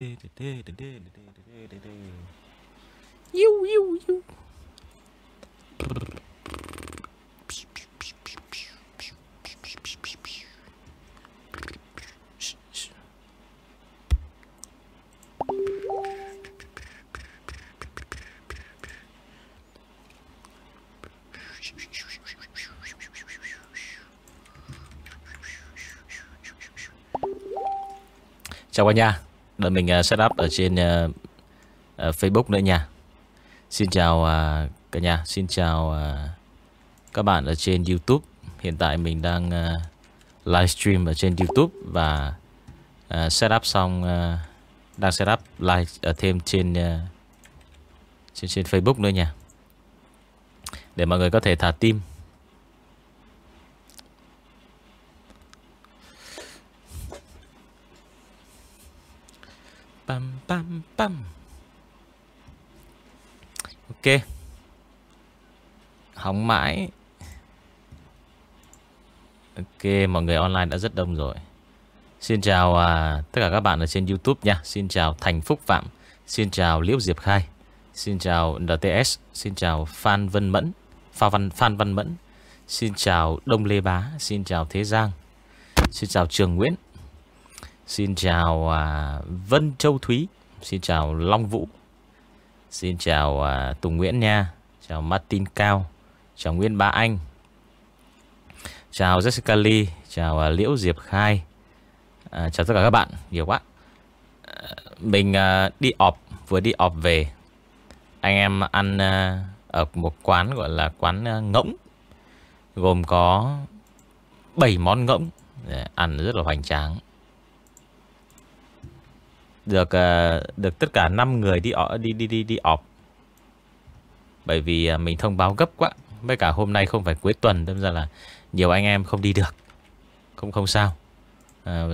Iu, iu, iu. Chào cả nhà Đợi mình à, uh, setup ở trên uh, uh, Facebook nữa nha. Xin chào uh, cả nhà. Xin chào uh, các bạn ở trên YouTube. Hiện tại mình đang uh, livestream ở trên YouTube Và uh, setup xong uh, Đang setup live ở thêm trên, uh, trên trên Facebook nữa nha. Để mọi người có thể thả tim Pam pam pam. Ok. Hóng mãi. Ok, mọi người online đã rất đông rồi. Xin chào à, tất cả các bạn ở trên YouTube nha. Xin chào Thành Phúc Phạm. Xin chào Liễu Diệp Khai. Xin chào NTS. Xin chào Phan Vân Mẫn. Phan Văn Phan Văn Mẫn. Xin chào Đông Lê Bá. Xin chào Thế Giang. Xin chào Trường Nguyễn. Xin chào à, Vân Châu Thúy. Xin chào Long Vũ. Xin chào à, Tùng Nguyễn nha. Chào Martin Cao. Chào Nguyên ba Anh. Chào Jessica Lee. Chào à, Liễu Diệp Khai. À, Chào tất cả các bạn. Nhiều quá. À, Mình à, đi ọp Vừa đi ọp về. Anh em ăn à, Ở một quán gọi là quán à, ngỗng. Gồm có 7 món ngỗng. Ăn rất là hoành tráng được à, được tất cả 5 người đi đi đi đi đi ọp. Bởi vì à, mình thông báo gấp quá. Với cả hôm nay không phải cuối tuần đâm ra là nhiều anh em không đi được. Không không sao. À,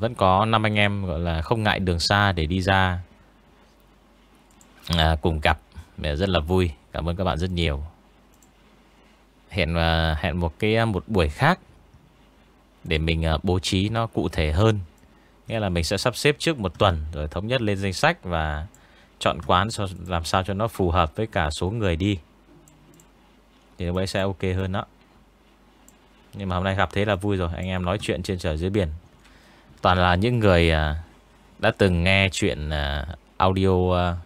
vẫn có 5 anh em gọi là không ngại đường xa để đi ra à, cùng gặp. Rất là vui. Cảm ơn các bạn rất nhiều. Hẹn à, hẹn một cái một buổi khác để mình bố trí nó cụ thể hơn Nghĩa là mình sẽ sắp xếp trước một tuần Rồi thống nhất lên danh sách Và chọn quán cho làm sao cho nó phù hợp Với cả số người đi. Thì lúc ấy sẽ ok hơn đó. Nhưng mà hôm nay gặp thế là vui rồi, Anh em nói chuyện trên trời dưới biển. Toàn là những người à, Đã từng nghe chuyện à, audio à,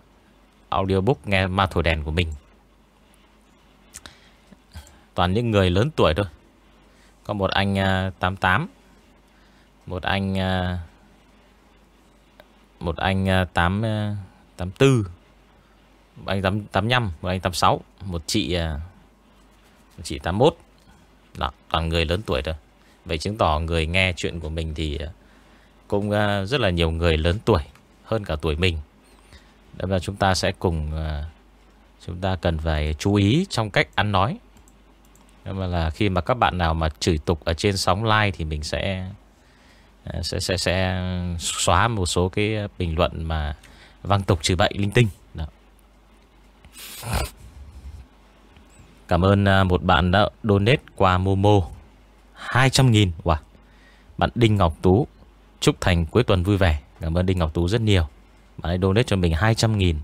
Audiobook, nghe ma thổi đèn của mình. Toàn những người lớn tuổi thôi. Có một anh 88 Một anh một anh à, 8 84 à, một anh 8, 85 một anh 86 một chị à, một chị 81 đó toàn người lớn tuổi thôi. Vậy chứng tỏ người nghe chuyện của mình thì cũng rất là nhiều người lớn tuổi hơn cả tuổi mình. Đâm ra chúng ta sẽ cùng chúng ta cần phải chú ý trong cách ăn nói. Mà là khi mà các bạn nào mà chửi tục ở trên sóng live thì mình sẽ Ờ, sẽ sẽ sẽ xóa một số cái ờ, bình luận mà văng tục trừ bậy linh tinh. Đó. Cảm ơn ờ, một bạn đã donate qua Momo 200.000 wow. Bạn Đinh Ngọc Tú, Chúc Thành cuối tuần vui vẻ Cảm ơn Đinh Ngọc Tú rất nhiều Bạn ấy donate cho mình 200.000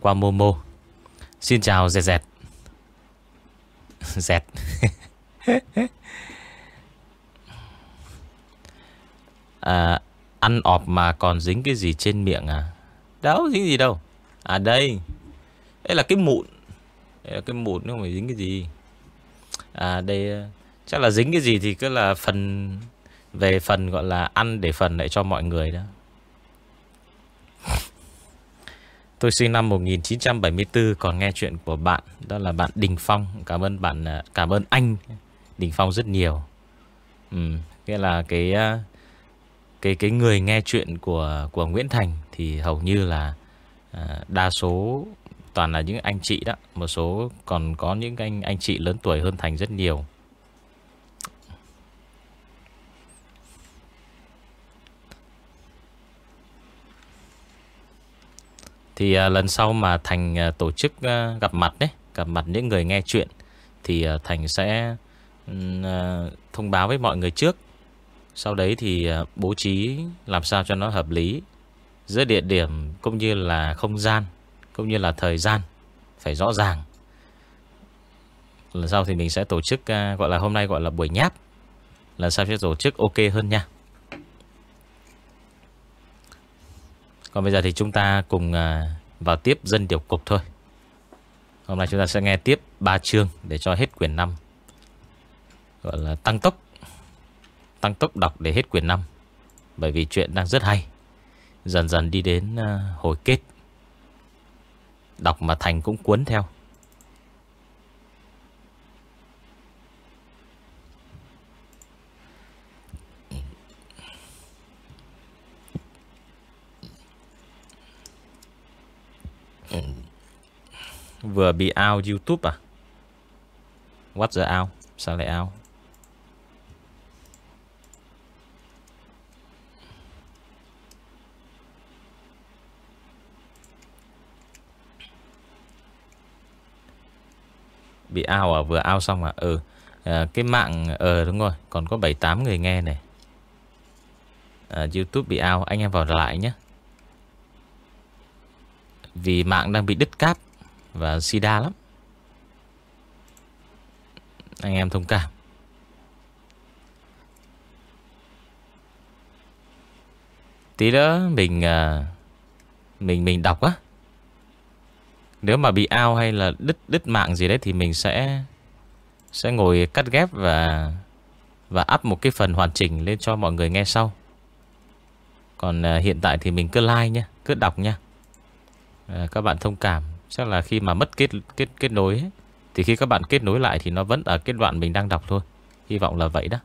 Qua Momo Xin chào, Dẹt Dẹt Dẹt à, Ăn ọp mà còn dính cái gì trên miệng à? Đâu dính gì đâu? À đây. Đây là cái mụn. Đây là cái mụn nhưng phải dính cái gì. À đây à, Chắc là dính cái gì thì cứ là phần Về phần gọi là ăn để phần lại cho mọi người đó. Tôi sinh năm 1974 còn nghe chuyện của bạn Đó là bạn Đình Phong. Cảm ơn bạn à, Cảm ơn anh Đình Phong rất nhiều. Ừ, Nghĩa là cái à, cái cái người nghe chuyện của của Nguyễn Thành thì hầu như là à, đa số toàn là những anh chị đó, một số còn có những anh anh chị lớn tuổi hơn Thành rất nhiều. Thì à, lần sau mà Thành à, tổ chức à, gặp mặt đấy, gặp mặt những người nghe chuyện thì à, Thành sẽ à, thông báo với mọi người trước sau đấy thì à, bố trí làm sao cho nó hợp lý giữa địa điểm cũng như là không gian, cũng như là thời gian, phải rõ ràng. Lần sau thì mình sẽ tổ chức à, gọi là hôm nay gọi là buổi nháp. Lần sau sẽ tổ chức ok hơn nha. Còn bây giờ thì chúng ta cùng à, vào tiếp dân điều cục thôi. Hôm nay chúng ta sẽ nghe tiếp 3 chương để cho hết quyển 5. Gọi là tăng tốc. Tăng tốc đọc để hết quyển 5. Bởi vì chuyện đang rất hay. Dần dần đi đến ờ, hồi kết. Đọc mà Thành cũng cuốn theo. Vừa bị out YouTube à What the out Sao lại out Bị ao à? Vừa ao xong à? Ừ. À, Cái mạng Ờ đúng rồi. Còn có 7-8 người nghe này. À, Youtube bị ao. Anh em vào lại nhé. Vì mạng đang bị đứt cáp Và sida lắm. Anh em thông cảm. Tí nữa mình à, Mình mình đọc á nếu mà bị ao hay là đứt đứt mạng gì đấy thì mình sẽ sẽ ngồi cắt ghép và và up một cái phần hoàn chỉnh lên cho mọi người nghe sau. Còn à, hiện tại thì mình cứ like nhé, cứ đọc nha. à, các bạn thông cảm, chắc là khi mà mất kết kết kết nối ấy, thì khi các bạn kết nối lại thì nó vẫn ở cái đoạn mình đang đọc thôi. Hy vọng là vậy đó.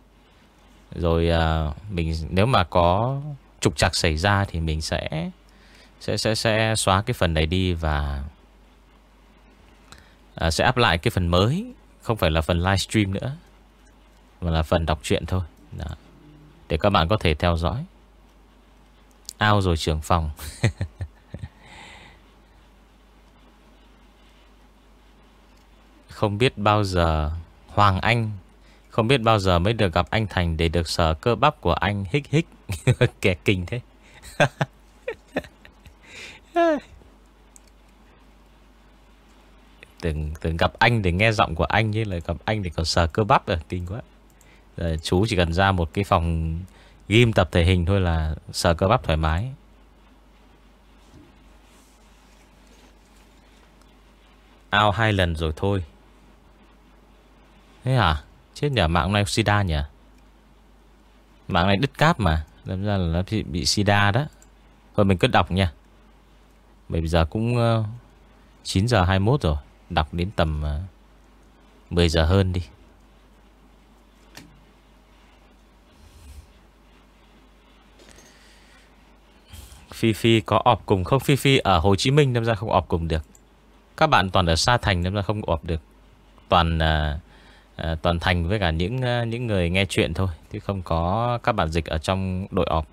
Rồi à, mình nếu mà có trục trặc xảy ra thì mình sẽ sẽ sẽ sẽ xóa cái phần này đi và à, sẽ up lại cái phần mới. Không phải là phần livestream nữa mà là phần đọc truyện thôi. Đó. để các bạn có thể theo dõi. Ao rồi trưởng phòng. Không biết bao giờ Hoàng Anh không biết bao giờ mới được gặp anh Thành để được sở cơ bắp của anh hích hích. Kẻ kinh thế. Từng, từng gặp anh để nghe giọng của anh Như là gặp anh để còn sờ cơ bắp rồi Kinh quá. Rồi, Chú chỉ cần ra một cái phòng Ghim tập thể hình thôi là Sờ cơ bắp thoải mái. Ao hai lần rồi thôi. Thế hả? Chết nhờ mạng này sida nhỉ Mạng này đứt cáp mà. Làm ra là nó bị, bị sida đó. Thôi mình cứ đọc nha. Bây giờ cũng ờ, 9 giờ 21 rồi. Đọc đến tầm ờ, 10 giờ hơn đi. Phi Phi có ọp cùng không? Phi Phi ở Hồ Chí Minh đâm ra không ọp cùng được. Các bạn toàn ở Sa Thành đâm ra không ọp được. Toàn à, toàn Thành với cả những những người nghe chuyện thôi Chứ không có các bạn dịch ở trong đội ọp.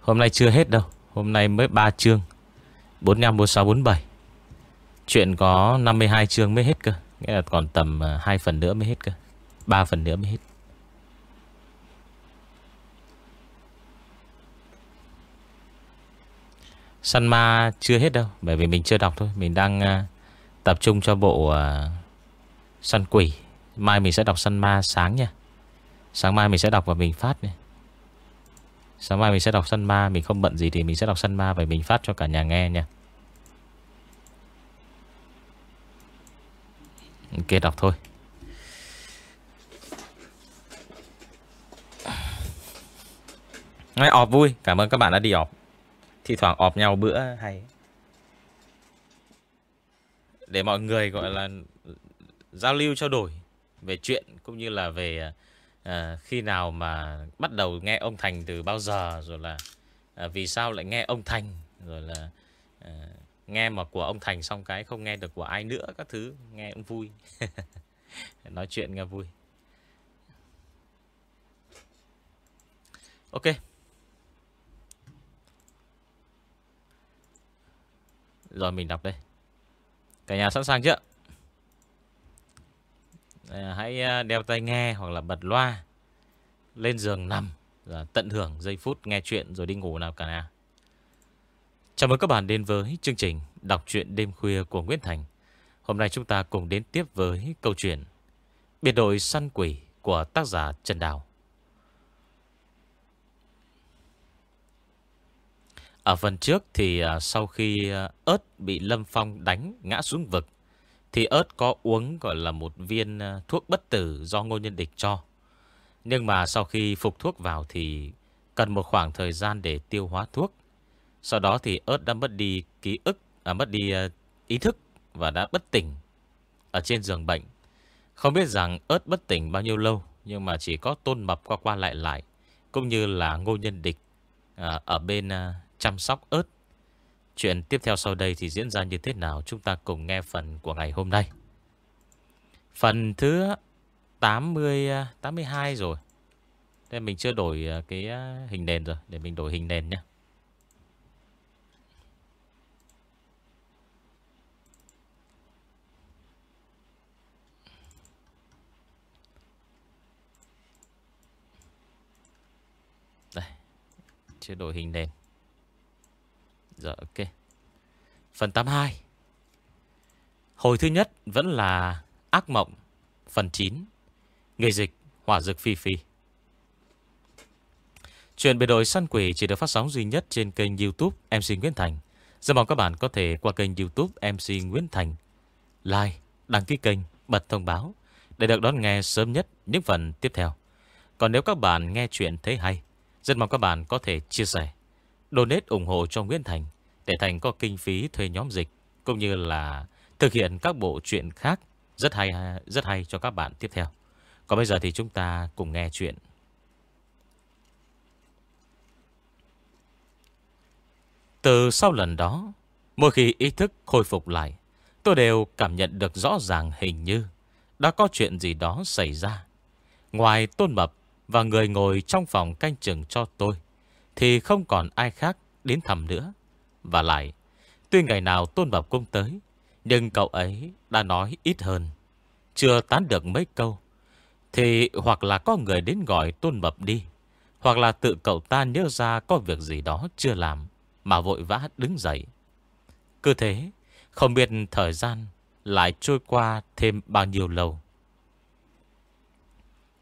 Hôm nay chưa hết đâu. Hôm nay mới 3 chương. 45, 46, 47 Chuyện có 52 chương mới hết cơ. Nghĩa là còn tầm à, 2 phần nữa mới hết cơ. 3 phần nữa mới hết. Săn ma chưa hết đâu Bởi vì mình chưa đọc thôi. Mình đang uh, tập trung cho bộ uh, Săn quỷ. Mai mình sẽ đọc săn ma sáng nha. Sáng mai mình sẽ đọc và mình phát nha. Sáng mai mình sẽ đọc sân ma, Mình không bận gì thì mình sẽ đọc sân ma Và mình phát cho cả nhà nghe nha. Ok, đọc thôi. Ngay ọp vui, Cảm ơn các bạn đã đi ọp. Thì thoảng ọp nhau bữa hay. Để mọi người, gọi là, Giao lưu trao đổi Về chuyện cũng như là về à, à, khi nào mà bắt đầu nghe ông Thành từ bao giờ rồi là à, vì sao lại nghe ông Thành rồi là à, nghe mà của ông Thành xong cái không nghe được của ai nữa các thứ nghe cũng vui. Nói chuyện nghe vui. Ok. Rồi mình đọc đây. Cả nhà sẵn sàng chưa? Ờ, hãy ờ, đeo tai nghe hoặc là bật loa Lên giường nằm ờ, Tận hưởng giây phút nghe chuyện rồi đi ngủ nào cả nào Chào mừng các bạn đến với chương trình Đọc truyện đêm khuya của Nguyễn Thành. Hôm nay chúng ta cùng đến tiếp với câu chuyện Biệt đội săn quỷ của tác giả Trần Đào. Ở phần trước thì sau khi ớt bị Lâm Phong đánh ngã xuống vực thì ớt có uống gọi là một viên ờ, thuốc bất tử do ngô nhân địch cho. Nhưng mà sau khi phục thuốc vào thì cần một khoảng thời gian để tiêu hóa thuốc. Sau đó thì ớt đã mất đi ký ức, à, mất đi ờ, ý thức và đã bất tỉnh ở trên giường bệnh. Không biết rằng ớt bất tỉnh bao nhiêu lâu Nhưng mà chỉ có tôn mập qua qua lại lại Cũng như là ngô nhân địch ờ, ở bên chăm sóc ớt. Chuyện tiếp theo sau đây thì diễn ra như thế nào chúng ta cùng nghe phần của ngày hôm nay. Phần thứ 80, 82 à, rồi. nên mình chưa đổi à, cái à, hình nền rồi. Để mình đổi hình nền nhé. Đây. Chưa đổi hình nền dạ ok. Phần 82 Hồi thứ nhất vẫn là Ác Mộng. Phần 9 người dịch Hỏa dược phi phi. Chuyện biệt đội săn quỷ chỉ được phát sóng duy nhất trên kênh youtube MC Nguyễn Thành. Rất mong các bạn có thể qua kênh youtube MC Nguyễn Thành. Like, đăng ký kênh, bật thông báo Để được đón nghe sớm nhất những phần tiếp theo. Còn nếu các bạn nghe chuyện thấy hay Rất mong các bạn có thể chia sẻ donate ủng hộ cho Nguyễn Thành để Thành có kinh phí thuê nhóm dịch cũng như là thực hiện các bộ truyện khác rất hay rất hay cho các bạn tiếp theo. Còn bây giờ thì chúng ta cùng nghe chuyện. Từ sau lần đó, mỗi khi ý thức khôi phục lại, tôi đều cảm nhận được rõ ràng hình như đã có chuyện gì đó xảy ra. Ngoài tôn mập và người ngồi trong phòng canh chừng cho tôi, thì không còn ai khác đến thăm nữa. Và lại, tuy ngày nào Tôn Bảo Cung tới, nhưng cậu ấy đã nói ít hơn. Chưa tán được mấy câu, thì hoặc là có người đến gọi Tôn bập đi, hoặc là tự cậu ta nhớ ra có việc gì đó chưa làm, mà vội vã đứng dậy. Cứ thế, không biết thời gian lại trôi qua thêm bao nhiêu lâu.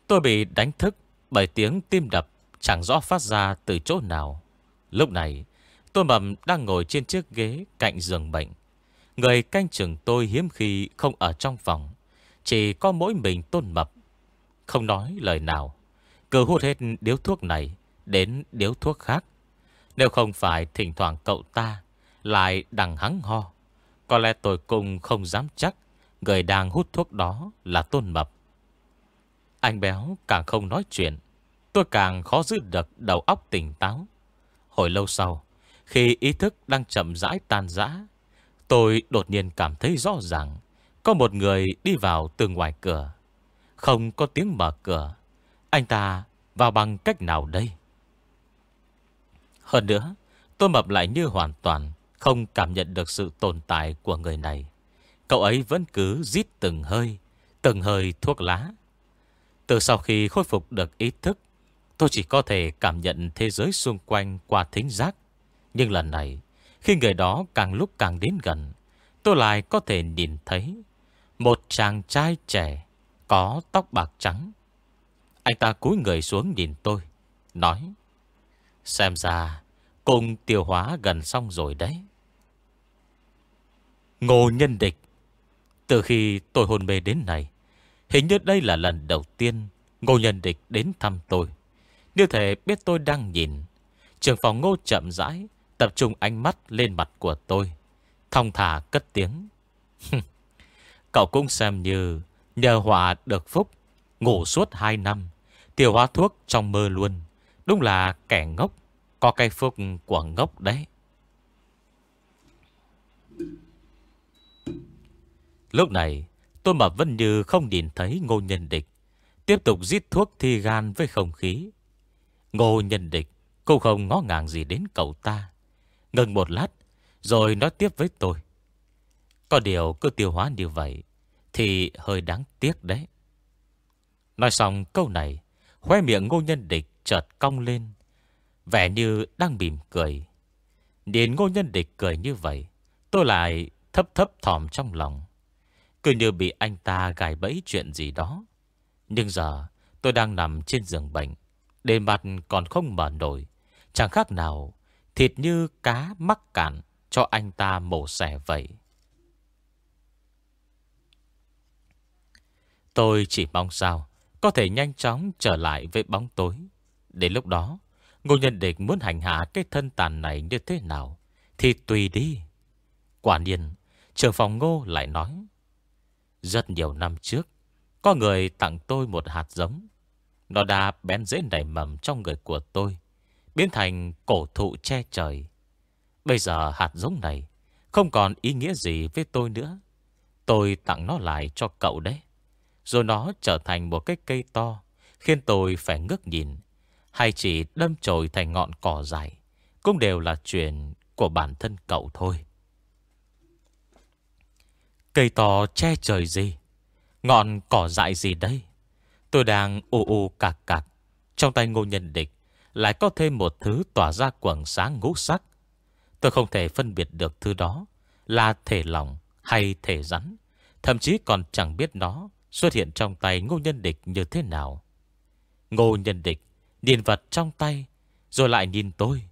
Tôi bị đánh thức bởi tiếng tim đập chẳng rõ phát ra từ chỗ nào. Lúc này, Tôn Mầm đang ngồi trên chiếc ghế cạnh giường bệnh. Người canh chừng tôi hiếm khi không ở trong phòng. Chỉ có mỗi mình Tôn Mập. Không nói lời nào. Cứ hút hết điếu thuốc này đến điếu thuốc khác. Nếu không phải thỉnh thoảng cậu ta lại đằng hắng ho. Có lẽ tôi cũng không dám chắc người đang hút thuốc đó là Tôn Mập. Anh béo càng không nói chuyện. Tôi càng khó giữ được đầu óc tỉnh táo. Hồi lâu sau, khi ý thức đang chậm rãi tan rã, tôi đột nhiên cảm thấy rõ ràng có một người đi vào từ ngoài cửa. Không có tiếng mở cửa. Anh ta vào bằng cách nào đây? Hơn nữa, tôi mập lại như hoàn toàn không cảm nhận được sự tồn tại của người này. Cậu ấy vẫn cứ rít từng hơi, từng hơi thuốc lá. Từ sau khi khôi phục được ý thức, tôi chỉ có thể cảm nhận thế giới xung quanh qua thính giác. Nhưng lần này, khi người đó càng lúc càng đến gần, tôi lại có thể nhìn thấy một chàng trai trẻ có tóc bạc trắng. Anh ta cúi người xuống nhìn tôi, nói Xem ra, cùng tiêu hóa gần xong rồi đấy. Ngô nhân địch Từ khi tôi hôn mê đến này, hình như đây là lần đầu tiên Ngô nhân địch đến thăm tôi. Như thể biết tôi đang nhìn, trường phòng ngô chậm rãi Tập trung ánh mắt lên mặt của tôi. Thông thả cất tiếng. Cậu cũng xem như Nhờ họa được phúc Ngủ suốt 2 năm Tiêu hóa thuốc trong mơ luôn. Đúng là kẻ ngốc Có cây phúc của ngốc đấy. Lúc này Tôi mà vẫn như không nhìn thấy ngô nhân địch. Tiếp tục giết thuốc thi gan với không khí. Ngô nhân địch Cũng không ngó ngàng gì đến cậu ta. Ngừng một lát, Rồi nói tiếp với tôi. Có điều cứ tiêu hóa như vậy Thì hơi đáng tiếc đấy. Nói xong câu này Khoe miệng ngô nhân địch chợt cong lên, Vẻ như đang mỉm cười. Nhìn ngô nhân địch cười như vậy, Tôi lại thấp thấp thòm trong lòng. Cứ như bị anh ta gài bẫy chuyện gì đó. Nhưng giờ tôi đang nằm trên giường bệnh Đề mặt còn không mở nổi. Chẳng khác nào, Thịt như cá mắc cạn Cho anh ta mổ xẻ vậy. Tôi chỉ mong sao Có thể nhanh chóng trở lại với bóng tối. Đến lúc đó, Ngô Nhân Địch muốn hành hạ cái thân tàn này như thế nào Thì tùy đi. Quả nhiên, Trưởng phòng ngô lại nói, Rất nhiều năm trước, Có người tặng tôi một hạt giống. Nó đã bén dễ nảy mầm trong người của tôi, Biến thành cổ thụ che trời. Bây giờ hạt giống này Không còn ý nghĩa gì với tôi nữa. Tôi tặng nó lại cho cậu đấy. Rồi nó trở thành một cái cây to, Khiến tôi phải ngước nhìn, Hay chỉ đâm chồi thành ngọn cỏ dài, Cũng đều là chuyện của bản thân cậu thôi. Cây to che trời gì? Ngọn cỏ dại gì đây? Tôi đang ù ù cạc cạc Trong tay ngô nhân địch Lại có thêm một thứ tỏa ra quầng sáng ngũ sắc. Tôi không thể phân biệt được thứ đó Là thể lòng hay thể rắn Thậm chí còn chẳng biết nó Xuất hiện trong tay ngô nhân địch như thế nào. Ngô nhân địch Nhìn vật trong tay Rồi lại nhìn tôi.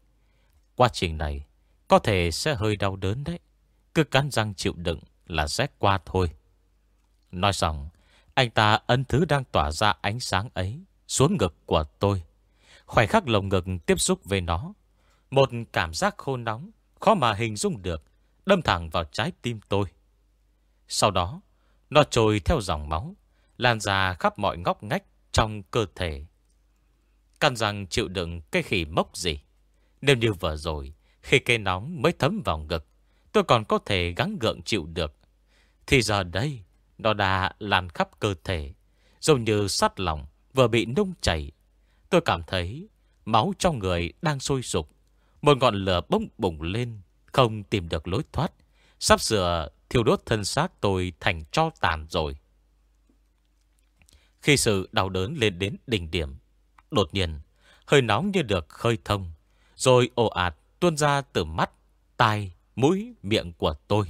Quá trình này Có thể sẽ hơi đau đớn đấy. Cứ cắn răng chịu đựng là sẽ qua thôi. Nói xong, anh ta ân thứ đang tỏa ra ánh sáng ấy xuống ngực của tôi. Khoảnh khắc lồng ngực tiếp xúc với nó. Một cảm giác khô nóng, khó mà hình dung được, đâm thẳng vào trái tim tôi. Sau đó, nó trôi theo dòng máu, lan ra khắp mọi ngóc ngách trong cơ thể. Căn rằng chịu đựng cái khỉ mốc gì. Nếu như vừa rồi, khi cây nóng mới thấm vào ngực, tôi còn có thể gắng gượng chịu được. Thì giờ đây, nó đã lan khắp cơ thể, giống như sắt lòng vừa bị nung chảy. Tôi cảm thấy máu trong người đang sôi sục. Một ngọn lửa bỗng bùng lên, không tìm được lối thoát. Sắp sửa thiêu đốt thân xác tôi thành cho tàn rồi. Khi sự đau đớn lên đến đỉnh điểm, đột nhiên, hơi nóng như được khơi thông, rồi ồ ạt tuôn ra từ mắt, tai mũi, miệng của tôi.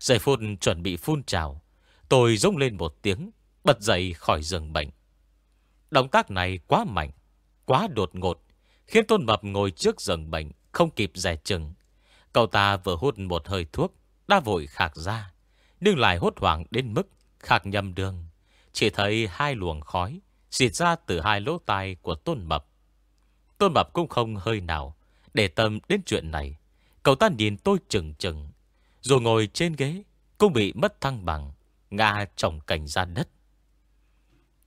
Giây phút chuẩn bị phun trào, tôi rung lên một tiếng, bật dậy khỏi giường bệnh. Động tác này quá mạnh, quá đột ngột, khiến Tôn Mập ngồi trước giường bệnh, không kịp rẻ chừng. Cậu ta vừa hút một hơi thuốc, đã vội khạc ra, nhưng lại hốt hoảng đến mức khạc nhầm đường. Chỉ thấy hai luồng khói xịt ra từ hai lỗ tai của Tôn Mập. Tôn Mập cũng không hơi nào để tâm đến chuyện này. Cậu ta nhìn tôi chừng chừng Rồi ngồi trên ghế Cũng bị mất thăng bằng nga trồng cành ra đất.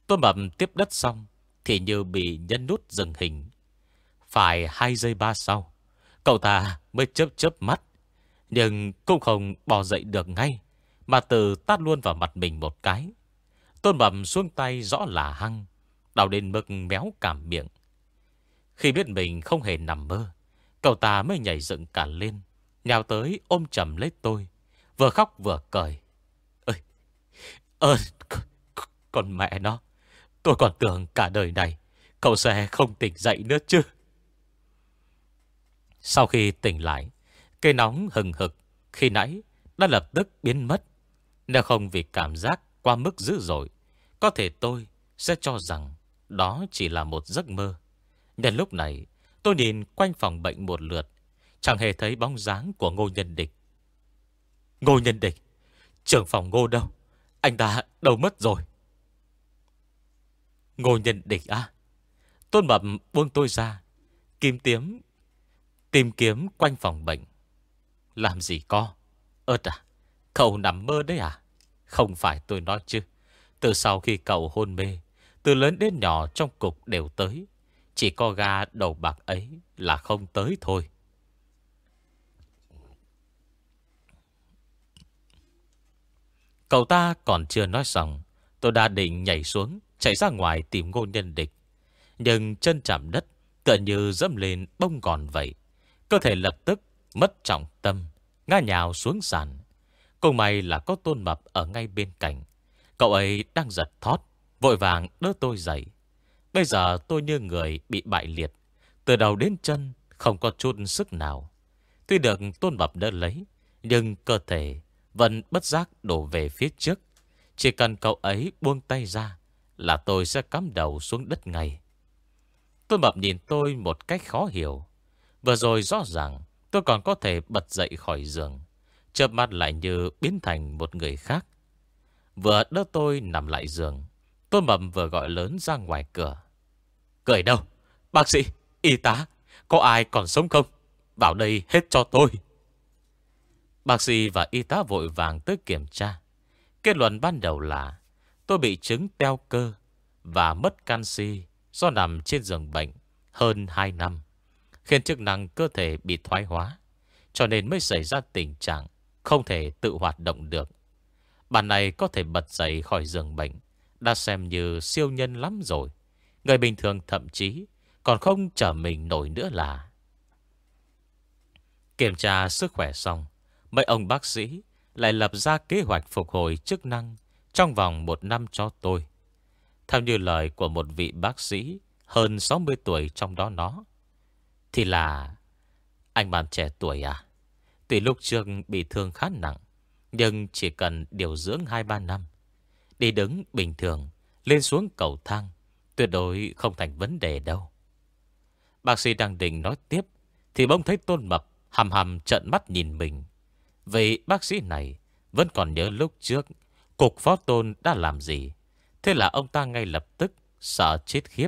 Tôi mập tiếp đất xong, Thì như bị nhân nút dừng hình. Phải hai giây ba sau, Cậu ta mới chớp chớp mắt. Nhưng cũng không bỏ dậy được ngay, Mà từ tát luôn vào mặt mình một cái. Tôn mầm xuống tay rõ là hăng đào đến mực méo cảm miệng. Khi biết mình không hề nằm mơ, Cậu ta mới nhảy dựng cả lên, Nhào tới ôm chầm lấy tôi, Vừa khóc vừa cười. Ờ, Ơ còn mẹ nó. Tôi còn tưởng cả đời này Cậu sẽ không tỉnh dậy nữa chứ. Sau khi tỉnh lại, Cây nóng hừng hực Khi nãy đã lập tức biến mất. Nếu không vì cảm giác qua mức dữ dội, Có thể tôi sẽ cho rằng Đó chỉ là một giấc mơ. Nhân lúc này, Tôi nhìn quanh phòng bệnh một lượt, Chẳng hề thấy bóng dáng của ngô nhân địch. Ngô nhân địch? Trưởng phòng ngô đâu? Anh ta đâu mất rồi. Ngô nhân địch à Tôn mập buông tôi ra, Kim tiếm, Tìm kiếm quanh phòng bệnh. Làm gì có? Ơt à Cậu nằm mơ đấy à? Không phải tôi nói chứ. Từ sau khi cậu hôn mê, Từ lớn đến nhỏ trong cục đều tới. Chỉ có ga đầu bạc ấy là không tới thôi. Cậu ta còn chưa nói xong, tôi đã định nhảy xuống, chạy ra ngoài tìm ngô nhân địch. Nhưng chân chạm đất, tựa như dẫm lên bông gòn vậy. Cơ thể lập tức mất trọng tâm, ngã nhào xuống sàn. Cùng may là có tôn mập ở ngay bên cạnh. Cậu ấy đang giật thót, vội vàng đỡ tôi dậy. Bây giờ tôi như người bị bại liệt. Từ đầu đến chân không có chút sức nào. Tuy được tôn mập đỡ lấy, nhưng cơ thể vẫn bất giác đổ về phía trước. Chỉ cần cậu ấy buông tay ra là tôi sẽ cắm đầu xuống đất ngay. Tôi mập nhìn tôi một cách khó hiểu. Vừa rồi rõ ràng tôi còn có thể bật dậy khỏi giường. Chợp mắt lại như biến thành một người khác. Vừa đỡ tôi nằm lại giường. tôi mập vừa gọi lớn ra ngoài cửa. Cười đâu? Bác sĩ, y tá, có ai còn sống không? Vào đây hết cho tôi. Bác sĩ và y tá vội vàng tới kiểm tra. Kết luận ban đầu là tôi bị chứng teo cơ và mất canxi do nằm trên giường bệnh hơn 2 năm, khiến chức năng cơ thể bị thoái hóa, cho nên mới xảy ra tình trạng không thể tự hoạt động được. Bạn này có thể bật dậy khỏi giường bệnh, đã xem như siêu nhân lắm rồi. Người bình thường thậm chí còn không trở mình nổi nữa là. Kiểm tra sức khỏe xong, mấy ông bác sĩ lại lập ra kế hoạch phục hồi chức năng trong vòng một năm cho tôi. Theo như lời của một vị bác sĩ hơn 60 tuổi trong đó nó, thì là anh bạn trẻ tuổi à? Tuy lúc trước bị thương khá nặng, nhưng chỉ cần điều dưỡng 2-3 năm, đi đứng bình thường, lên xuống cầu thang, tuyệt đối không thành vấn đề đâu. Bác sĩ đang định nói tiếp, thì bỗng thấy Tôn Mập hầm hầm trận mắt nhìn mình. Vậy bác sĩ này vẫn còn nhớ lúc trước Cục phó tôn đã làm gì. Thế là ông ta ngay lập tức Sợ chết khiếp,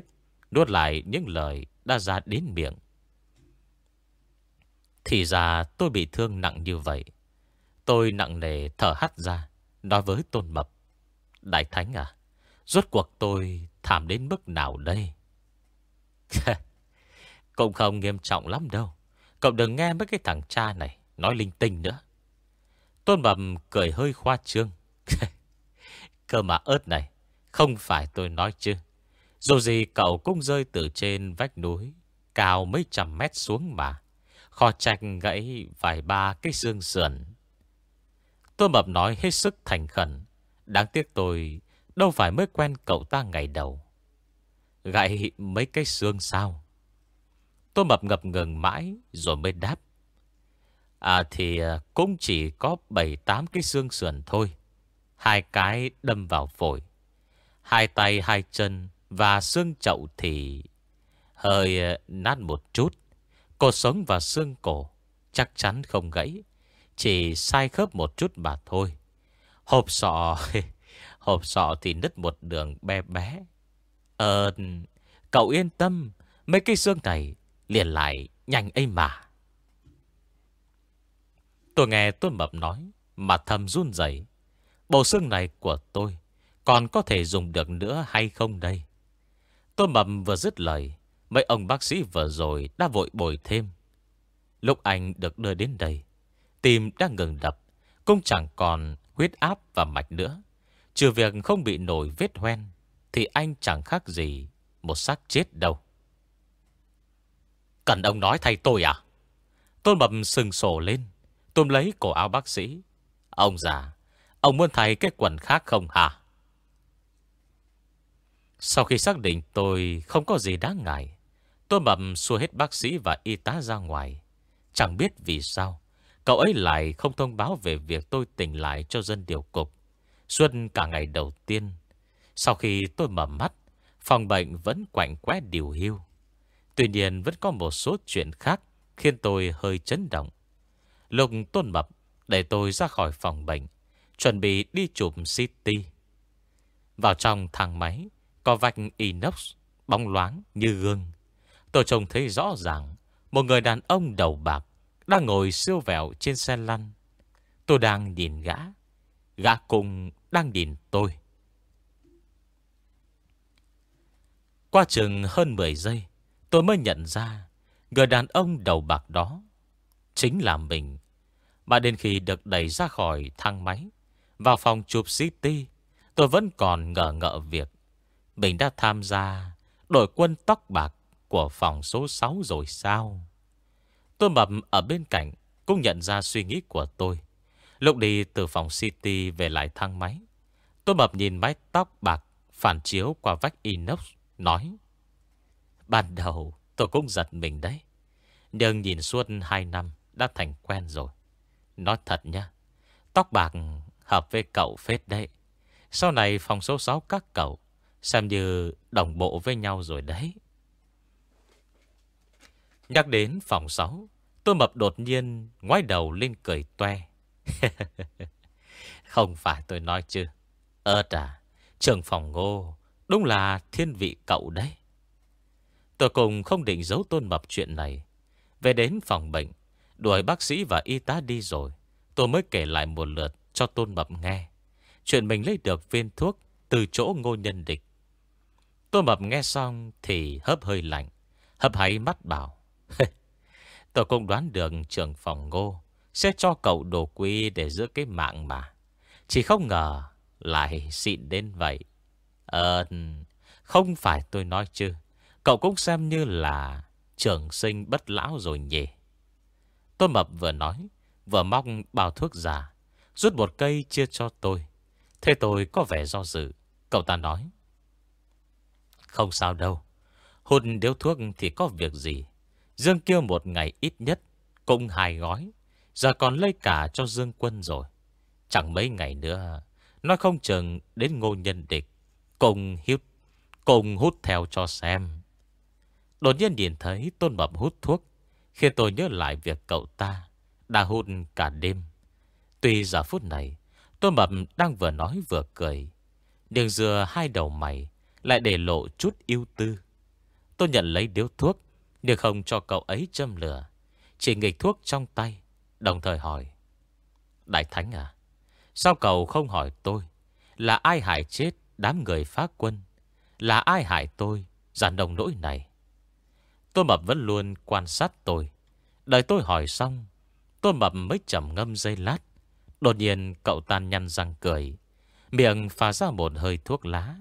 Nuốt lại những lời đã ra đến miệng. Thì ra tôi bị thương nặng như vậy. Tôi nặng nề thở hắt ra, Nói với tôn mập. Đại thánh à Rốt cuộc tôi thảm đến mức nào đây? Cũng không nghiêm trọng lắm đâu. Cậu đừng nghe mấy cái thằng cha này Nói linh tinh nữa. Tôn Mập cười hơi khoa trương. Cơ mà ớt này, không phải tôi nói chứ. Dù gì cậu cũng rơi từ trên vách núi, cao mấy trăm mét xuống mà. Kho trạch gãy vài ba cái xương sườn. Tôn Mập nói hết sức thành khẩn. Đáng tiếc tôi đâu phải mới quen cậu ta ngày đầu. Gãy mấy cái xương sao? Tôn Mập ngập ngừng mãi rồi mới đáp. À thì à, cũng chỉ có 7-8 cái xương sườn thôi. Hai cái đâm vào phổi. Hai tay, hai chân và xương chậu thì hơi à, nát một chút. Cột sống và xương cổ chắc chắn không gãy. Chỉ sai khớp một chút mà thôi. Hộp sọ... hộp sọ thì nứt một đường bé bé. Ờ... Cậu yên tâm. Mấy cái xương này liền lại nhanh ấy mà. Tôi nghe Tôn Mập nói, Mà thầm run dậy Bộ xương này của tôi Còn có thể dùng được nữa hay không đây? Tôn Mập vừa dứt lời, Mấy ông bác sĩ vừa rồi Đã vội bồi thêm. Lúc anh được đưa đến đây, Tim đang ngừng đập, Cũng chẳng còn huyết áp và mạch nữa. Trừ việc không bị nổi vết hoen, Thì anh chẳng khác gì Một xác chết đâu. Cần ông nói thay tôi à? Tôn Mập sừng sổ lên. Tôm lấy cổ áo bác sĩ. Ông già, Ông muốn thay cái quần khác không hả? Sau khi xác định tôi không có gì đáng ngại, Tôi mầm xua hết bác sĩ và y tá ra ngoài. Chẳng biết vì sao, Cậu ấy lại không thông báo về việc tôi tỉnh lại cho dân điều cục. Xuân cả ngày đầu tiên, Sau khi tôi mở mắt, Phòng bệnh vẫn quạnh quét điều hưu Tuy nhiên vẫn có một số chuyện khác Khiến tôi hơi chấn động. Lục tôn mập để tôi ra khỏi phòng bệnh, chuẩn bị đi chụp CT. Vào trong thang máy, có vạch inox, bóng loáng như gương. Tôi trông thấy rõ ràng, một người đàn ông đầu bạc đang ngồi siêu vẹo trên xe lăn. Tôi đang nhìn gã, gã cùng đang nhìn tôi. Qua chừng hơn 10 giây, tôi mới nhận ra người đàn ông đầu bạc đó chính là mình. Mà đến khi được đẩy ra khỏi thang máy, vào phòng chụp CT, tôi vẫn còn ngờ ngợ việc. Mình đã tham gia đội quân tóc bạc của phòng số 6 rồi sao? Tôi mập ở bên cạnh cũng nhận ra suy nghĩ của tôi. Lúc đi từ phòng City về lại thang máy, tôi mập nhìn mái tóc bạc phản chiếu qua vách inox, nói. Ban đầu tôi cũng giật mình đấy. Nhưng nhìn suốt 2 năm đã thành quen rồi. Nói thật nhá. Tóc bạc hợp với cậu phết đấy. Sau này phòng số 6 các cậu xem như đồng bộ với nhau rồi đấy. Nhắc đến phòng 6, tôi mập đột nhiên ngoái đầu lên cười toe. Không phải tôi nói chứ. Ơ trà, trường phòng ngô, đúng là thiên vị cậu đấy. Tôi cùng không định giấu tôn mập chuyện này. Về đến phòng bệnh, đuổi bác sĩ và y tá đi rồi. Tôi mới kể lại một lượt cho tôn mập nghe. Chuyện mình lấy được viên thuốc từ chỗ ngô nhân địch. Tôn mập nghe xong thì hấp hơi lạnh. Hấp háy mắt bảo. Tôi cũng đoán được trưởng phòng ngô sẽ cho cậu đồ quy để giữ cái mạng mà. Chỉ không ngờ lại xịn đến vậy. Ờ, không phải tôi nói chứ. Cậu cũng xem như là trưởng sinh bất lão rồi nhỉ. Tôi mập vừa nói, vừa móc bao thuốc giả, rút một cây chia cho tôi. Thế tôi có vẻ do dự. Cậu ta nói. Không sao đâu. Hút điếu thuốc thì có việc gì. Dương kêu một ngày ít nhất cũng hai gói. Giờ còn lấy cả cho Dương quân rồi. Chẳng mấy ngày nữa, nó không chừng đến ngô nhân địch. Cùng hút, cùng hút theo cho xem. Đột nhiên nhìn thấy Tôn Mập hút thuốc, khi tôi nhớ lại việc cậu ta đã hôn cả đêm. Tuy giờ phút này, tôi Mập đang vừa nói vừa cười, nhưng dừa hai đầu mày lại để lộ chút yêu tư. Tôi nhận lấy điếu thuốc, nhưng không cho cậu ấy châm lửa. Chỉ nghịch thuốc trong tay, đồng thời hỏi. Đại Thánh à, sao cậu không hỏi tôi là ai hại chết đám người phá quân? Là ai hại tôi giàn đồng nỗi này? Tôi Mập vẫn luôn quan sát tôi. Đợi tôi hỏi xong, tôi Mập mới chậm ngâm dây lát. Đột nhiên cậu tan nhăn răng cười. Miệng phá ra một hơi thuốc lá.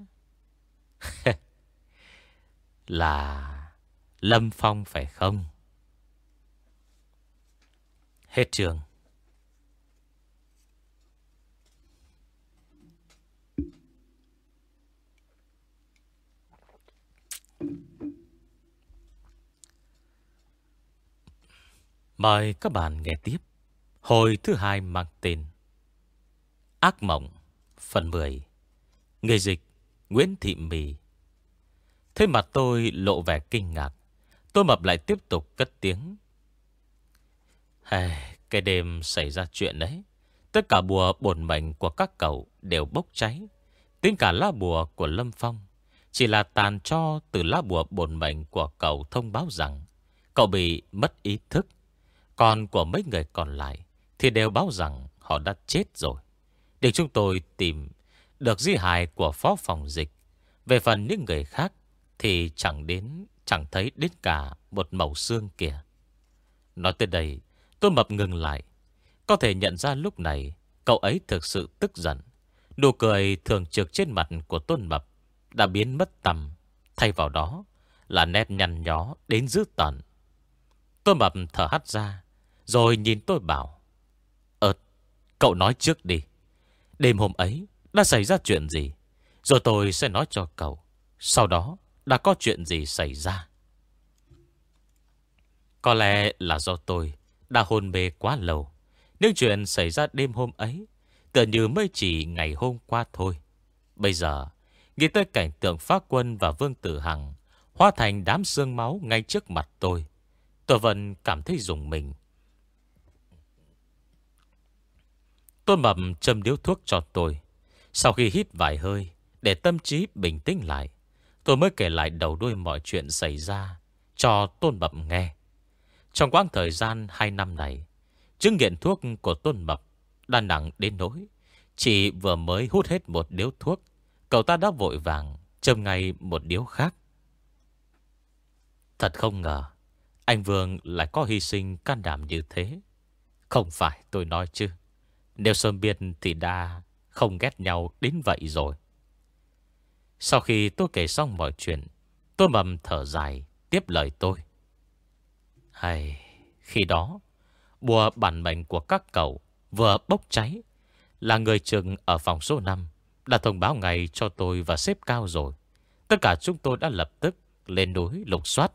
là Lâm Phong phải không? Hết trường. Mời các bạn nghe tiếp. Hồi thứ hai mang tên Ác Mộng Phần 10 Người dịch Nguyễn Thị Mì. Thế mặt tôi lộ vẻ kinh ngạc. Tôi mập lại tiếp tục cất tiếng. Hey, Cái đêm xảy ra chuyện đấy. Tất cả bùa bổn mệnh của các cậu đều bốc cháy. Tính cả lá bùa của Lâm Phong. Chỉ là tàn cho từ lá bùa bổn mệnh của cậu thông báo rằng Cậu bị mất ý thức còn của mấy người còn lại Thì đều báo rằng họ đã chết rồi. Để chúng tôi tìm Được di hài của phó phòng dịch. Về phần những người khác Thì chẳng đến, Chẳng thấy đến cả một màu xương kìa Nói tới đây, Tôi mập ngừng lại. Có thể nhận ra lúc này, Cậu ấy thực sự tức giận. Nụ cười thường trực trên mặt của Tôn Mập Đã biến mất tầm Thay vào đó Là nét nhăn nhó đến dữ tận Tôn Mập thở hắt ra rồi nhìn tôi bảo Ờ cậu nói trước đi. Đêm hôm ấy đã xảy ra chuyện gì? Rồi tôi sẽ nói cho cậu. Sau đó đã có chuyện gì xảy ra? Có lẽ là do tôi Đã hôn mê quá lâu. Nếu chuyện xảy ra đêm hôm ấy, Tựa như mới chỉ ngày hôm qua thôi. Bây giờ, Nghĩ tới cảnh tượng phá quân và Vương Tử Hằng Hóa thành đám xương máu ngay trước mặt tôi Tôi vẫn cảm thấy dùng mình. Tôi mập châm điếu thuốc cho tôi. Sau khi hít vài hơi, để tâm trí bình tĩnh lại, tôi mới kể lại đầu đuôi mọi chuyện xảy ra cho Tôn Mập nghe. Trong quãng thời gian 2 năm này, chứng nghiện thuốc của Tôn Mập đã nặng đến nỗi. Chỉ vừa mới hút hết một điếu thuốc, cậu ta đã vội vàng châm ngay một điếu khác. Thật không ngờ, anh Vương lại có hy sinh can đảm như thế. Không phải tôi nói chứ. Nếu sớm biết thì đã không ghét nhau đến vậy rồi. Sau khi tôi kể xong mọi chuyện, tôi mầm thở dài, tiếp lời tôi. Hay, khi đó, bùa bản mệnh của các cậu vừa bốc cháy, là người trường ở phòng số 5 đã thông báo ngay cho tôi và xếp cao rồi. Tất cả chúng tôi đã lập tức lên núi lục soát.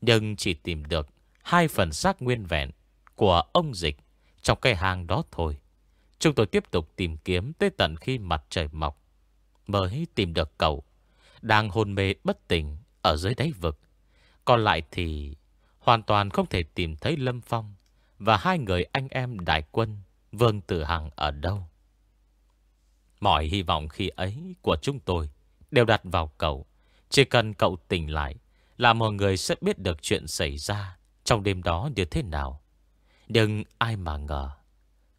Nhưng chỉ tìm được hai phần xác nguyên vẹn của ông dịch trong cây hang đó thôi. Chúng tôi tiếp tục tìm kiếm tới tận khi mặt trời mọc. Mới tìm được cậu. Đang hôn mê bất tỉnh ở dưới đáy vực. Còn lại thì hoàn toàn không thể tìm thấy Lâm Phong và hai người anh em đại quân Vương Tử Hằng ở đâu. Mọi hy vọng khi ấy của chúng tôi đều đặt vào cậu. Chỉ cần cậu tỉnh lại là mọi người sẽ biết được chuyện xảy ra trong đêm đó như thế nào. Nhưng ai mà ngờ,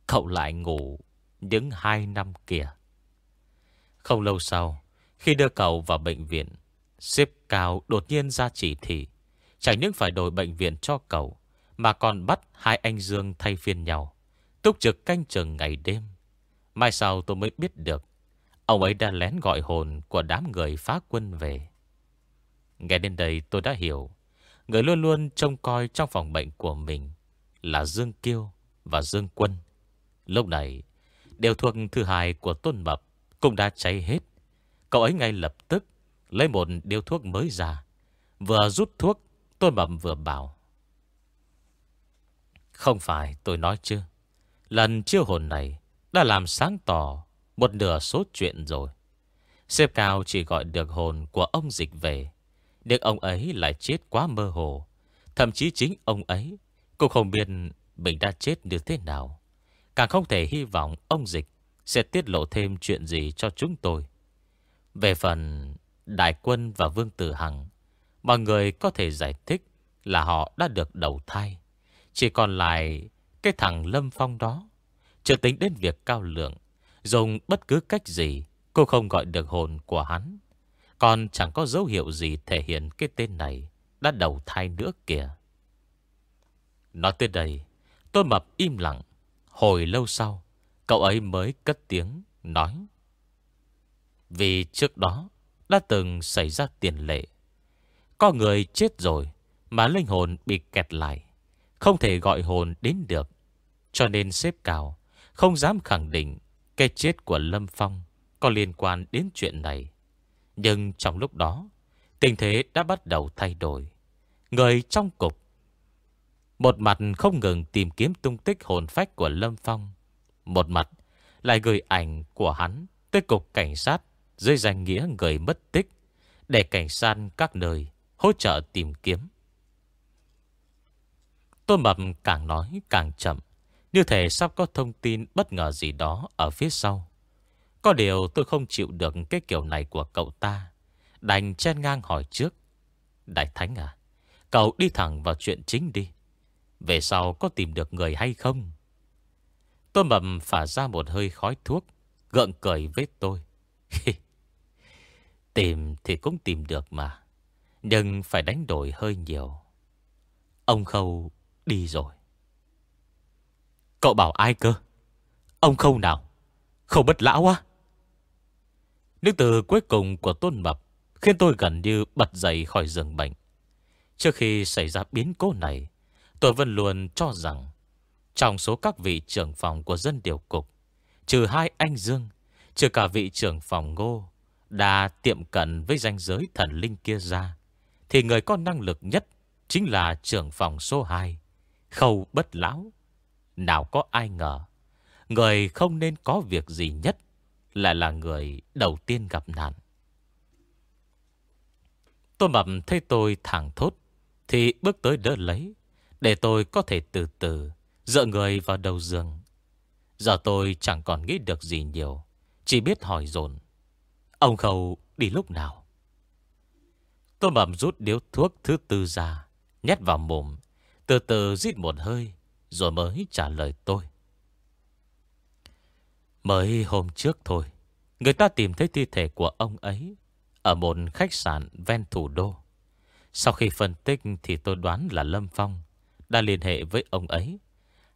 cậu lại ngủ những hai năm kia. Không lâu sau, khi đưa cậu vào bệnh viện, xếp cao đột nhiên ra chỉ thị. Chẳng những phải đổi bệnh viện cho cậu, mà còn bắt hai anh Dương thay phiên nhau. Túc trực canh chừng ngày đêm. Mai sau tôi mới biết được, ông ấy đã lén gọi hồn của đám người phá quân về. Nghe đến đây tôi đã hiểu, người luôn luôn trông coi trong phòng bệnh của mình là Dương Kiêu và Dương Quân. Lúc này, đều thuộc thứ hai của Tôn Mập cũng đã cháy hết. Cậu ấy ngay lập tức lấy một điều thuốc mới ra. Vừa rút thuốc, Tôn Mập vừa bảo. Không phải tôi nói chứ. Lần chiêu hồn này đã làm sáng tỏ một nửa số chuyện rồi. Xếp cao chỉ gọi được hồn của ông dịch về. Nhưng ông ấy lại chết quá mơ hồ. Thậm chí chính ông ấy cũng không biết mình đã chết như thế nào. Càng không thể hy vọng ông dịch sẽ tiết lộ thêm chuyện gì cho chúng tôi. Về phần Đại quân và Vương Tử Hằng, mọi người có thể giải thích là họ đã được đầu thai. Chỉ còn lại cái thằng Lâm Phong đó. Chưa tính đến việc cao lượng, dùng bất cứ cách gì, cô không gọi được hồn của hắn. Còn chẳng có dấu hiệu gì thể hiện cái tên này đã đầu thai nữa kìa. Nói tới đây, tôi mập im lặng. Hồi lâu sau, cậu ấy mới cất tiếng nói. Vì trước đó đã từng xảy ra tiền lệ. Có người chết rồi mà linh hồn bị kẹt lại. Không thể gọi hồn đến được. Cho nên xếp cào không dám khẳng định cái chết của Lâm Phong có liên quan đến chuyện này. Nhưng trong lúc đó, tình thế đã bắt đầu thay đổi. Người trong cục một mặt không ngừng tìm kiếm tung tích hồn phách của Lâm Phong. Một mặt lại gửi ảnh của hắn tới cục cảnh sát dưới danh nghĩa người mất tích để cảnh sát các nơi hỗ trợ tìm kiếm. Tôn Mập càng nói càng chậm, như thể sắp có thông tin bất ngờ gì đó ở phía sau. Có điều tôi không chịu được cái kiểu này của cậu ta. Đành chen ngang hỏi trước. Đại Thánh à, cậu đi thẳng vào chuyện chính đi. Về sau có tìm được người hay không? Tôi mầm phả ra một hơi khói thuốc, gợn cười với tôi. tìm thì cũng tìm được mà. Nhưng phải đánh đổi hơi nhiều. Ông Khâu đi rồi. Cậu bảo ai cơ? Ông Khâu nào? Khâu bất lão á? Nước từ cuối cùng của Tôn Mập khiến tôi gần như bật dậy khỏi giường bệnh. Trước khi xảy ra biến cố này, Tôi vẫn luôn cho rằng Trong số các vị trưởng phòng của dân điều cục, Trừ hai anh Dương, Trừ cả vị trưởng phòng ngô Đã tiệm cận với danh giới thần linh kia ra, Thì người có năng lực nhất Chính là trưởng phòng số 2 Khâu bất lão. Nào có ai ngờ, Người không nên có việc gì nhất Lại là người đầu tiên gặp nạn. Tôi mập thấy tôi thẳng thốt, Thì bước tới đỡ lấy để tôi có thể từ từ Dựa người vào đầu giường. Giờ tôi chẳng còn nghĩ được gì nhiều, Chỉ biết hỏi dồn. Ông Khâu đi lúc nào? Tôi mầm rút điếu thuốc thứ tư ra, Nhét vào mồm, Từ từ rít một hơi, Rồi mới trả lời tôi. Mới hôm trước thôi, Người ta tìm thấy thi thể của ông ấy Ở một khách sạn ven thủ đô. Sau khi phân tích thì tôi đoán là Lâm Phong đã liên hệ với ông ấy.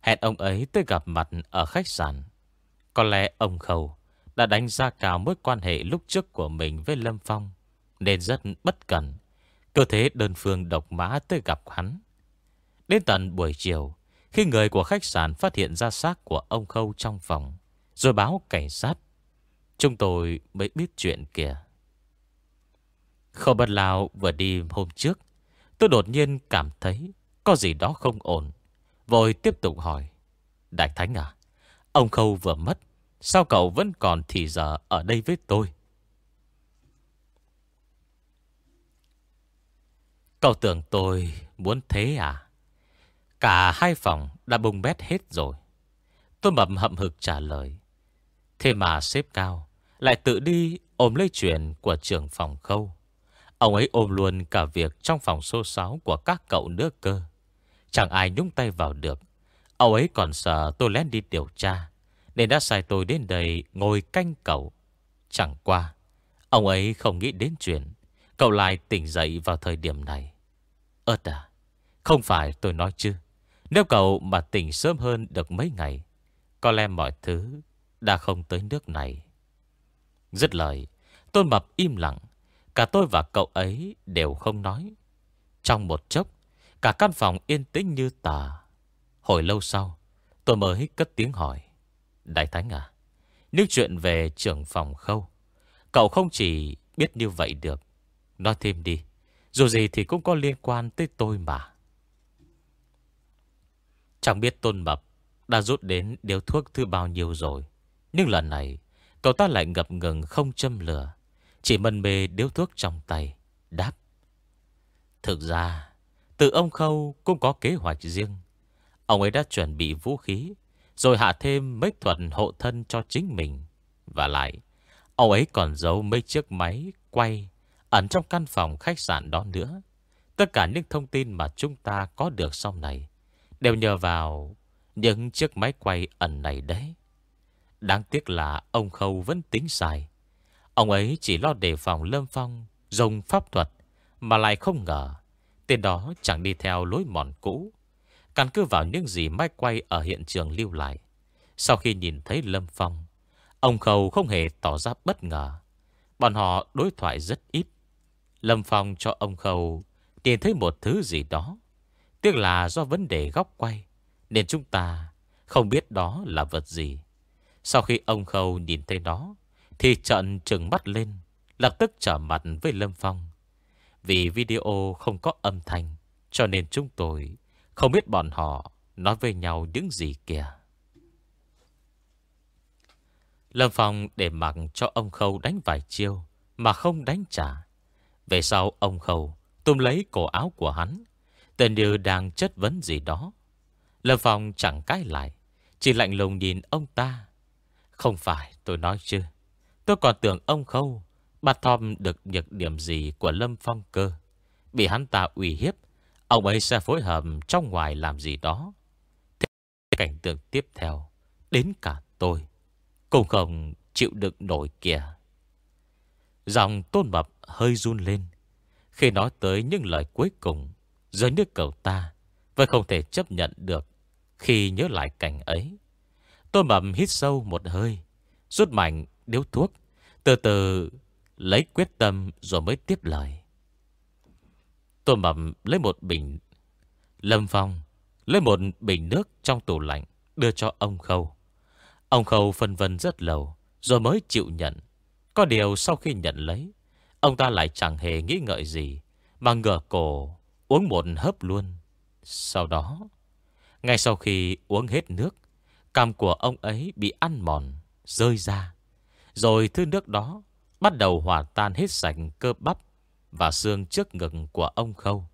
Hẹn ông ấy tới gặp mặt ở khách sạn. Có lẽ ông Khâu đã đánh giá cao mối quan hệ lúc trước của mình với Lâm Phong, nên rất bất cẩn. Cơ thế đơn phương độc mã tới gặp hắn. Đến tận buổi chiều, khi người của khách sạn phát hiện ra xác của ông Khâu trong phòng, rồi báo cảnh sát, chúng tôi mới biết chuyện kìa. Khâu bật Lào vừa đi hôm trước Tôi đột nhiên cảm thấy có gì đó không ổn. Vội tiếp tục hỏi. Đại Thánh à Ông Khâu vừa mất, Sao cậu vẫn còn thì giờ ở đây với tôi? Cậu tưởng tôi muốn thế à? Cả hai phòng đã bung bét hết rồi. Tôi mập hậm hực trả lời. Thế mà xếp cao Lại tự đi ôm lấy chuyện của trưởng phòng khâu. Ông ấy ôm luôn cả việc trong phòng số 6 của các cậu nữa cơ. Chẳng ai nhúng tay vào được. Ông ấy còn sợ tôi lén đi điều tra. Nên đã sai tôi đến đây ngồi canh cậu. Chẳng qua, ông ấy không nghĩ đến chuyện. Cậu lại tỉnh dậy vào thời điểm này. Ơt à, không phải tôi nói chứ. Nếu cậu mà tỉnh sớm hơn được mấy ngày, có lẽ mọi thứ đã không tới nước này. Dứt lời, Tôn Mập im lặng Cả tôi và cậu ấy đều không nói. Trong một chốc, cả căn phòng yên tĩnh như tà. Hồi lâu sau, tôi mới cất tiếng hỏi. Đại Thánh à, nếu chuyện về trưởng phòng khâu, cậu không chỉ biết như vậy được. Nói thêm đi, dù gì thì cũng có liên quan tới tôi mà. Chẳng biết Tôn Mập đã rút đến điều thuốc thứ bao nhiêu rồi. Nhưng lần này, cậu ta lại ngập ngừng không châm lửa. Chỉ mân mê điếu thuốc trong tay Đáp Thực ra từ ông Khâu cũng có kế hoạch riêng. Ông ấy đã chuẩn bị vũ khí, Rồi hạ thêm mấy thuật hộ thân cho chính mình. Và lại, Ông ấy còn giấu mấy chiếc máy quay Ẩn trong căn phòng khách sạn đó nữa. Tất cả những thông tin mà chúng ta có được sau này Đều nhờ vào Những chiếc máy quay ẩn này đấy. Đáng tiếc là ông Khâu vẫn tính sai. Ông ấy chỉ lo đề phòng Lâm Phong dùng pháp thuật mà lại không ngờ tên đó chẳng đi theo lối mòn cũ. Căn cứ vào những gì máy quay ở hiện trường lưu lại. Sau khi nhìn thấy Lâm Phong, ông Khâu không hề tỏ ra bất ngờ. Bọn họ đối thoại rất ít. Lâm Phong cho ông Khâu tìm thấy một thứ gì đó. Tiếc là do vấn đề góc quay, nên chúng ta không biết đó là vật gì. Sau khi ông Khâu nhìn thấy đó, thì trận trừng mắt lên Lập tức trở mặt với Lâm Phong vì video không có âm thanh, Cho nên chúng tôi Không biết bọn họ Nói với nhau những gì kìa. Lâm Phong để mặc cho ông Khâu đánh vài chiêu Mà không đánh trả. Về sau, ông Khâu Tùm lấy cổ áo của hắn, Tên như đang chất vấn gì đó. Lâm Phong chẳng cãi lại, Chỉ lạnh lùng nhìn ông ta. Không phải, tôi nói chứ, Tôi còn tưởng ông Khâu Bắt Thom được nhược điểm gì của Lâm Phong cơ? Bị hắn ta uy hiếp, Ông ấy sẽ phối hợp trong ngoài làm gì đó. Thế cảnh tượng tiếp theo, Đến cả tôi, Cũng không chịu đựng nổi kìa. Dòng tôn mập hơi run lên, Khi nói tới những lời cuối cùng Dưới nước cầu ta Vẫn không thể chấp nhận được Khi nhớ lại cảnh ấy. Tôn mập hít sâu một hơi, Rút mạnh điếu thuốc, từ từ lấy quyết tâm rồi mới tiếp lời. Tôi mầm lấy một bình Lâm Phong lấy một bình nước trong tủ lạnh đưa cho ông Khâu. Ông Khâu phân vân rất lâu rồi mới chịu nhận. Có điều sau khi nhận lấy, ông ta lại chẳng hề nghĩ ngợi gì mà ngửa cổ uống một hớp luôn. Sau đó, ngay sau khi uống hết nước, cằm của ông ấy bị ăn mòn, rơi ra. Rồi thứ nước đó bắt đầu hòa tan hết sạch cơ bắp và xương trước ngực của ông Khâu.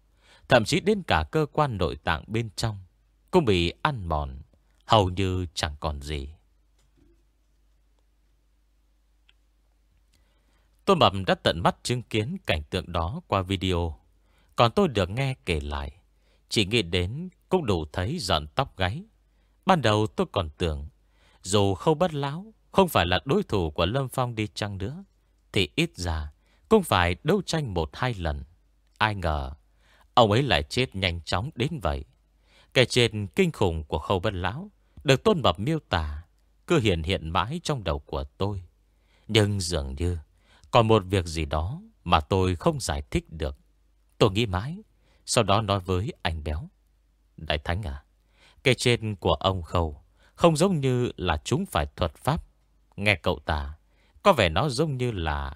Thậm chí đến cả cơ quan nội tạng bên trong cũng bị ăn mòn, hầu như chẳng còn gì. Tôi Mập đã tận mắt chứng kiến cảnh tượng đó qua video. Còn tôi được nghe kể lại. Chỉ nghĩ đến cũng đủ thấy giận tóc gáy. Ban đầu tôi còn tưởng, dù không bất láo, không phải là đối thủ của Lâm Phong đi chăng nữa thì ít ra Cũng phải đấu tranh một hai lần. Ai ngờ, Ông ấy lại chết nhanh chóng đến vậy. Cái trên kinh khủng của khâu bất lão Được tôn bập miêu tả, Cứ hiện hiện mãi trong đầu của tôi. Nhưng dường như Còn một việc gì đó Mà tôi không giải thích được. Tôi nghĩ mãi, Sau đó nói với anh béo. Đại Thánh à Cái trên của ông khâu Không giống như là chúng phải thuật pháp. Nghe cậu ta có vẻ nó giống như là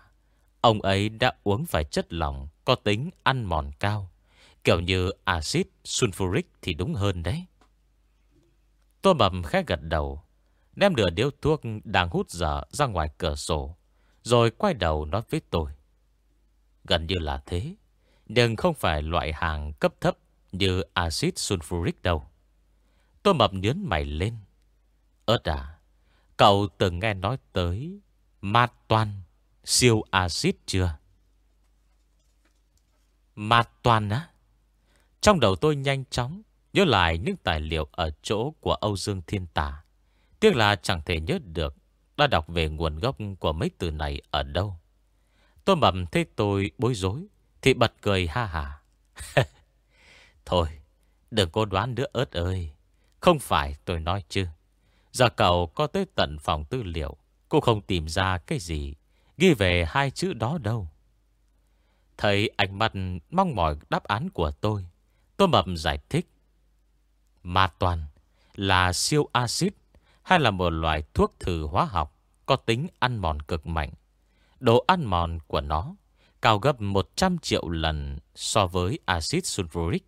Ông ấy đã uống phải chất lỏng có tính ăn mòn cao. Kiểu như axit sulfuric thì đúng hơn đấy. Tô mầm khẽ gật đầu. Đem lửa điếu thuốc đang hút dở ra ngoài cửa sổ. Rồi quay đầu nói với tôi. Gần như là thế. Nhưng không phải loại hàng cấp thấp như axit sulfuric đâu. Tôi mập nhớn mày lên. Ơt à, cậu từng nghe nói tới ma toàn siêu axit chưa? Ma toàn á? Trong đầu tôi nhanh chóng nhớ lại những tài liệu ở chỗ của Âu Dương Thiên Tà. Tiếc là chẳng thể nhớ được đã đọc về nguồn gốc của mấy từ này ở đâu. Tôi mầm thấy tôi bối rối thì bật cười ha hà. Thôi, đừng cố đoán nữa ớt ơi. Không phải tôi nói chứ. Giờ cậu có tới tận phòng tư liệu, cô không tìm ra cái gì ghi về hai chữ đó đâu. Thấy ánh mắt mong mỏi đáp án của tôi, tôi mập giải thích. Ma toàn là siêu axit hay là một loại thuốc thử hóa học có tính ăn mòn cực mạnh. Độ ăn mòn của nó cao gấp 100 triệu lần so với axit sulfuric.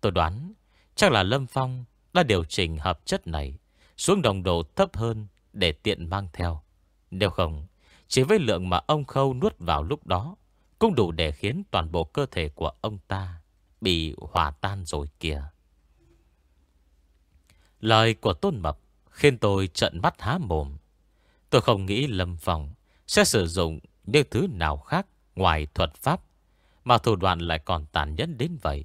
Tôi đoán chắc là Lâm Phong đã điều chỉnh hợp chất này xuống đồng độ thấp hơn để tiện mang theo. Nếu không, chỉ với lượng mà ông Khâu nuốt vào lúc đó cũng đủ để khiến toàn bộ cơ thể của ông ta bị hòa tan rồi kìa. Lời của Tôn Mập khiến tôi trận mắt há mồm. Tôi không nghĩ Lâm phòng sẽ sử dụng những thứ nào khác ngoài thuật pháp mà thủ đoạn lại còn tàn nhẫn đến vậy.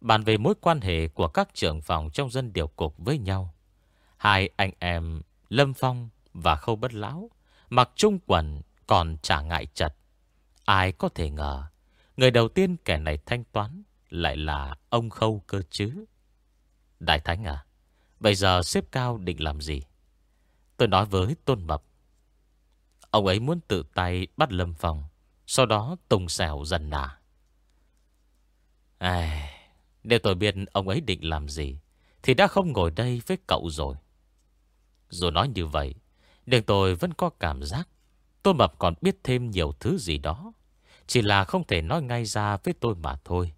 Bàn về mối quan hệ của các trưởng phòng trong dân điều cục với nhau. Hai anh em Lâm Phong và Khâu Bất Lão mặc trung quần còn chả ngại chật. Ai có thể ngờ người đầu tiên kẻ này thanh toán lại là ông Khâu cơ chứ. Đại Thánh à, bây giờ xếp cao định làm gì? Tôi nói với Tôn Mập. Ông ấy muốn tự tay bắt Lâm Phong, sau đó tùng xẻo dần nả. Ai... Nếu tôi biết ông ấy định làm gì Thì đã không ngồi đây với cậu rồi dù nói như vậy Nhưng tôi vẫn có cảm giác Tôi Mập còn biết thêm nhiều thứ gì đó. Chỉ là không thể nói ngay ra với tôi mà thôi.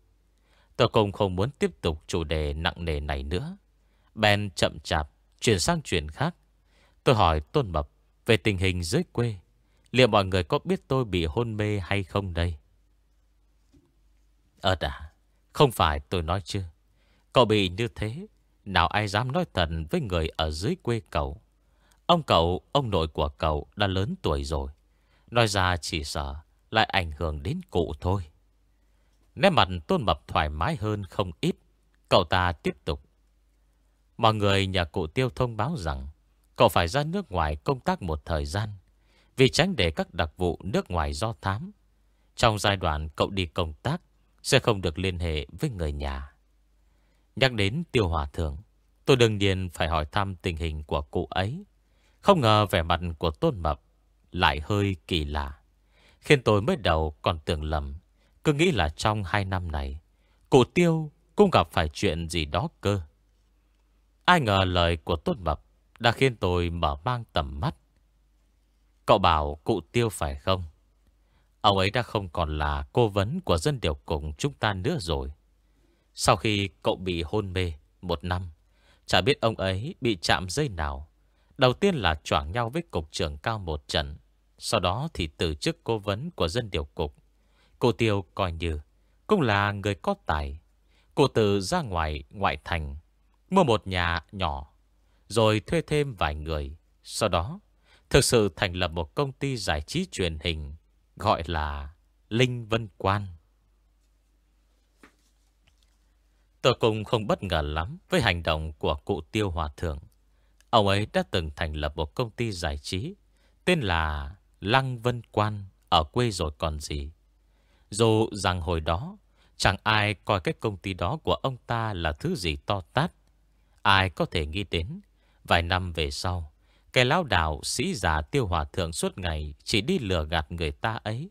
Tôi cũng không muốn tiếp tục chủ đề nặng nề này nữa. Ben chậm chạp Chuyển sang chuyện khác. Tôi hỏi Tôn Mập Về tình hình dưới quê. Liệu mọi người có biết tôi bị hôn mê hay không đây? Ờ đã không phải tôi nói chưa, Cậu bị như thế Nào ai dám nói thật với người ở dưới quê cậu? Ông cậu, ông nội của cậu đã lớn tuổi rồi. Nói ra chỉ sợ Lại ảnh hưởng đến cụ thôi. Nét mặt tôn mập thoải mái hơn không ít. Cậu ta tiếp tục. Mọi người nhà cụ tiêu thông báo rằng Cậu phải ra nước ngoài công tác một thời gian Vì tránh để các đặc vụ nước ngoài do thám. Trong giai đoạn cậu đi công tác sẽ không được liên hệ với người nhà. Nhắc đến tiêu hòa thượng, tôi đương nhiên phải hỏi thăm tình hình của cụ ấy. Không ngờ vẻ mặt của tôn mập lại hơi kỳ lạ. Khiến tôi mới đầu còn tưởng lầm, cứ nghĩ là trong hai năm này, cụ tiêu cũng gặp phải chuyện gì đó cơ. Ai ngờ lời của tôn mập đã khiến tôi mở mang tầm mắt. Cậu bảo cụ tiêu phải không? Ông ấy đã không còn là cố vấn của dân điều cùng chúng ta nữa rồi. Sau khi cậu bị hôn mê một năm, chả biết ông ấy bị chạm dây nào. Đầu tiên là choảng nhau với cục trưởng cao một trận. Sau đó thì từ chức cố vấn của dân điều cục. Cô Tiêu coi như cũng là người có tài. Cô từ ra ngoài ngoại thành, mua một nhà nhỏ, rồi thuê thêm vài người. Sau đó, thực sự thành lập một công ty giải trí truyền hình Gọi là Linh Vân Quan Tôi cũng không bất ngờ lắm Với hành động của cụ Tiêu Hòa Thượng Ông ấy đã từng thành lập một công ty giải trí Tên là Lăng Vân Quan Ở quê rồi còn gì Dù rằng hồi đó Chẳng ai coi cái công ty đó của ông ta là thứ gì to tát Ai có thể nghĩ đến Vài năm về sau cái lão đạo sĩ già tiêu hòa thượng suốt ngày chỉ đi lừa gạt người ta ấy.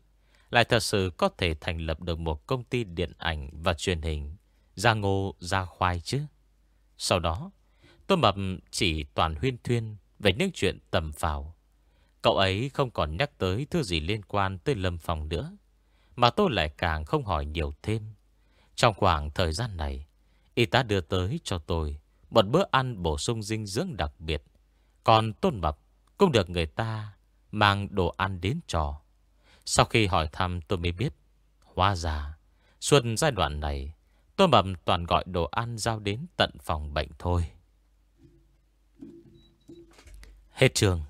Lại thật sự có thể thành lập được một công ty điện ảnh và truyền hình. Ra ngô, ra khoai chứ. Sau đó, tôi mập chỉ toàn huyên thuyên về những chuyện tầm phào. Cậu ấy không còn nhắc tới thứ gì liên quan tới Lâm Phong nữa. Mà tôi lại càng không hỏi nhiều thêm. Trong khoảng thời gian này, y tá đưa tới cho tôi một bữa ăn bổ sung dinh dưỡng đặc biệt. Còn Tôn Mập cũng được người ta mang đồ ăn đến cho. Sau khi hỏi thăm tôi mới biết, hóa ra, xuân giai đoạn này, Tôn Mập toàn gọi đồ ăn giao đến tận phòng bệnh thôi. Hết trường.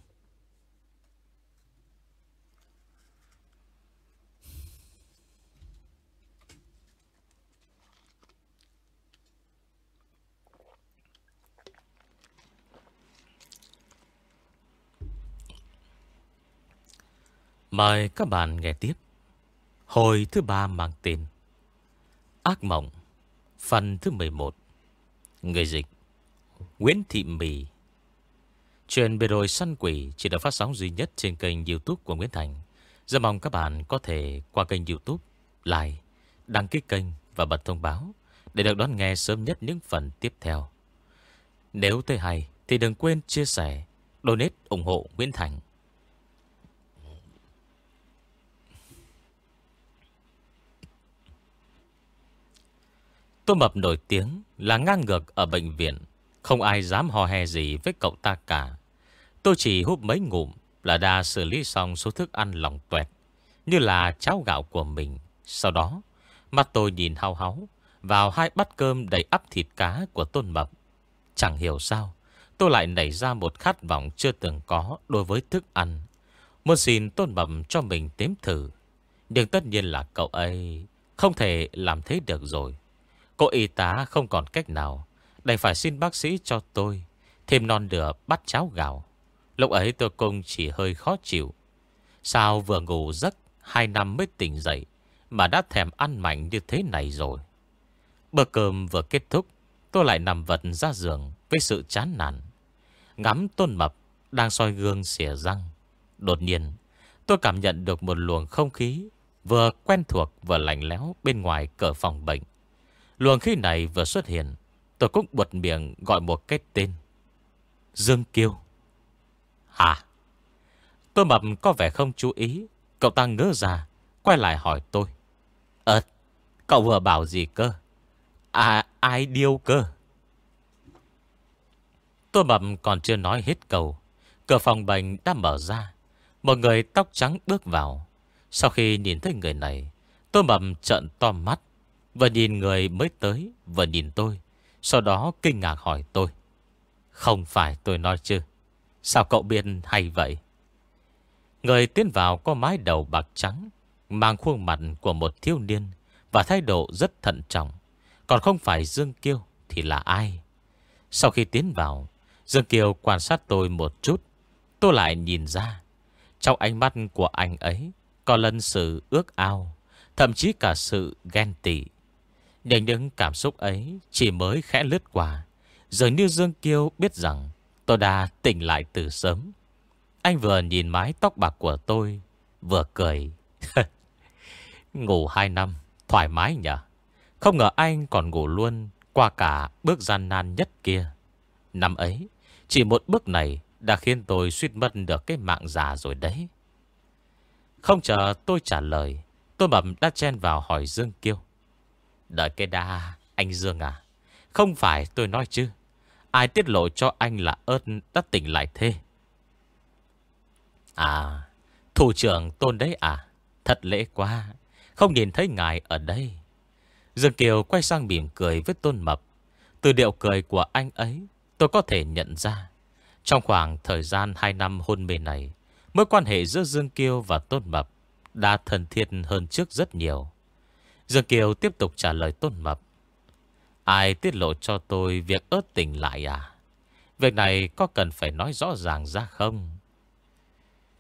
Mời các bạn nghe tiếp. Hồi thứ ba mang tên Ác Mộng, Phần thứ 11 Người dịch Nguyễn Thị Mì Chuyện bề rồi săn quỷ chỉ được phát sóng duy nhất trên kênh youtube của Nguyễn Thành. Rất mong các bạn có thể qua kênh youtube, like, đăng ký kênh và bật thông báo để được đón nghe sớm nhất những phần tiếp theo. Nếu thấy hay thì đừng quên chia sẻ, donate ủng hộ Nguyễn Thành. Tô Mập nổi tiếng là ngang ngược ở bệnh viện. Không ai dám hò hè gì với cậu ta cả. Tôi chỉ hút mấy ngụm là đã xử lý xong số thức ăn lòng tuẹt. Như là cháo gạo của mình. Sau đó, mắt tôi nhìn hao háo vào hai bát cơm đầy ắp thịt cá của Tôn Mập. Chẳng hiểu sao, tôi lại nảy ra một khát vọng chưa từng có đối với thức ăn. Muốn xin Tôn Mập cho mình tếm thử. Nhưng tất nhiên là cậu ấy không thể làm thế được rồi. Cô y tá không còn cách nào Đành phải xin bác sĩ cho tôi Thêm non nửa bắt cháo gạo. Lúc ấy tôi cũng chỉ hơi khó chịu. Sao vừa ngủ giấc, Hai năm mới tỉnh dậy, Mà đã thèm ăn mạnh như thế này rồi. Bữa cơm vừa kết thúc, Tôi lại nằm vật ra giường Với sự chán nản. Ngắm tôn mập Đang soi gương xỉa răng. Đột nhiên, tôi cảm nhận được một luồng không khí Vừa quen thuộc vừa lạnh lẽo Bên ngoài cửa phòng bệnh. Luồng khí này vừa xuất hiện. Tôi cũng buột miệng gọi một cái tên. Dương Kiêu. Hả? Tôi mập có vẻ không chú ý. Cậu ta ngỡ ra, Quay lại hỏi tôi. Ờ Cậu vừa bảo gì cơ? À ai điêu cơ? Tôi mập còn chưa nói hết câu. Cửa phòng bệnh đã mở ra. Một người tóc trắng bước vào. Sau khi nhìn thấy người này, Tôi mập trợn to mắt. Vừa nhìn người mới tới, Vừa nhìn tôi. Sau đó kinh ngạc hỏi tôi, Không phải tôi nói chứ? Sao cậu biết hay vậy? Người tiến vào có mái đầu bạc trắng, Mang khuôn mặt của một thiếu niên Và thái độ rất thận trọng. Còn không phải Dương Kiêu Thì là ai? Sau khi tiến vào, Dương Kiều quan sát tôi một chút, Tôi lại nhìn ra. Trong ánh mắt của anh ấy Có lần sự ước ao, Thậm chí cả sự ghen tị nhưng những cảm xúc ấy chỉ mới khẽ lướt qua. Dường như Dương Kiêu biết rằng tôi đã tỉnh lại từ sớm. Anh vừa nhìn mái tóc bạc của tôi, vừa cười. ngủ hai năm, thoải mái nhỉ? Không ngờ anh còn ngủ luôn qua cả bước gian nan nhất kia. Năm ấy, chỉ một bước này đã khiến tôi suýt mất được cái mạng già rồi đấy. Không chờ tôi trả lời, tôi bẩm đã chen vào hỏi Dương Kiêu. Đợi cái đa, anh Dương à. Không phải tôi nói chứ. Ai tiết lộ cho anh là ớt đã tỉnh lại thế? À, thủ trưởng tôn đấy à? Thật lễ quá. Không nhìn thấy ngài ở đây. Dương Kiều quay sang mỉm cười với tôn mập. Từ điệu cười của anh ấy, tôi có thể nhận ra. Trong khoảng thời gian 2 năm hôn mê này, mối quan hệ giữa Dương Kiều và Tôn Mập đã thân thiết hơn trước rất nhiều. Dương Kiều tiếp tục trả lời Tôn Mập. Ai tiết lộ cho tôi việc ớt tình lại à? Việc này có cần phải nói rõ ràng ra không?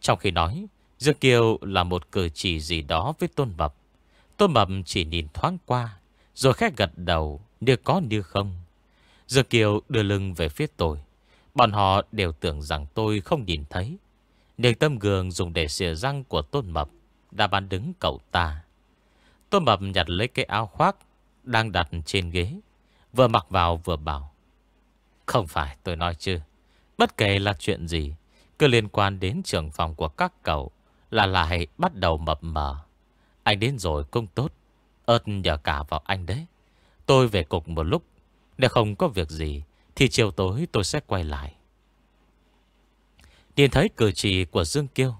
Trong khi nói, Dương Kiều là một cử chỉ gì đó với Tôn Mập. Tôn Mập chỉ nhìn thoáng qua, rồi khét gật đầu như có như không. Dương Kiều đưa lưng về phía tôi. Bọn họ đều tưởng rằng tôi không nhìn thấy. Nhưng tâm gường dùng để xìa răng của Tôn Mập đã bán đứng cậu ta. Tôi mập nhặt lấy cái áo khoác Đang đặt trên ghế, Vừa mặc vào vừa bảo, Không phải tôi nói chứ, Bất kể là chuyện gì, Cứ liên quan đến trưởng phòng của các cậu Là lại bắt đầu mập mờ. Anh đến rồi cũng tốt Ơt nhờ cả vào anh đấy. Tôi về cục một lúc, Nếu không có việc gì Thì chiều tối tôi sẽ quay lại. Nhìn thấy cử chỉ của Dương Kiêu,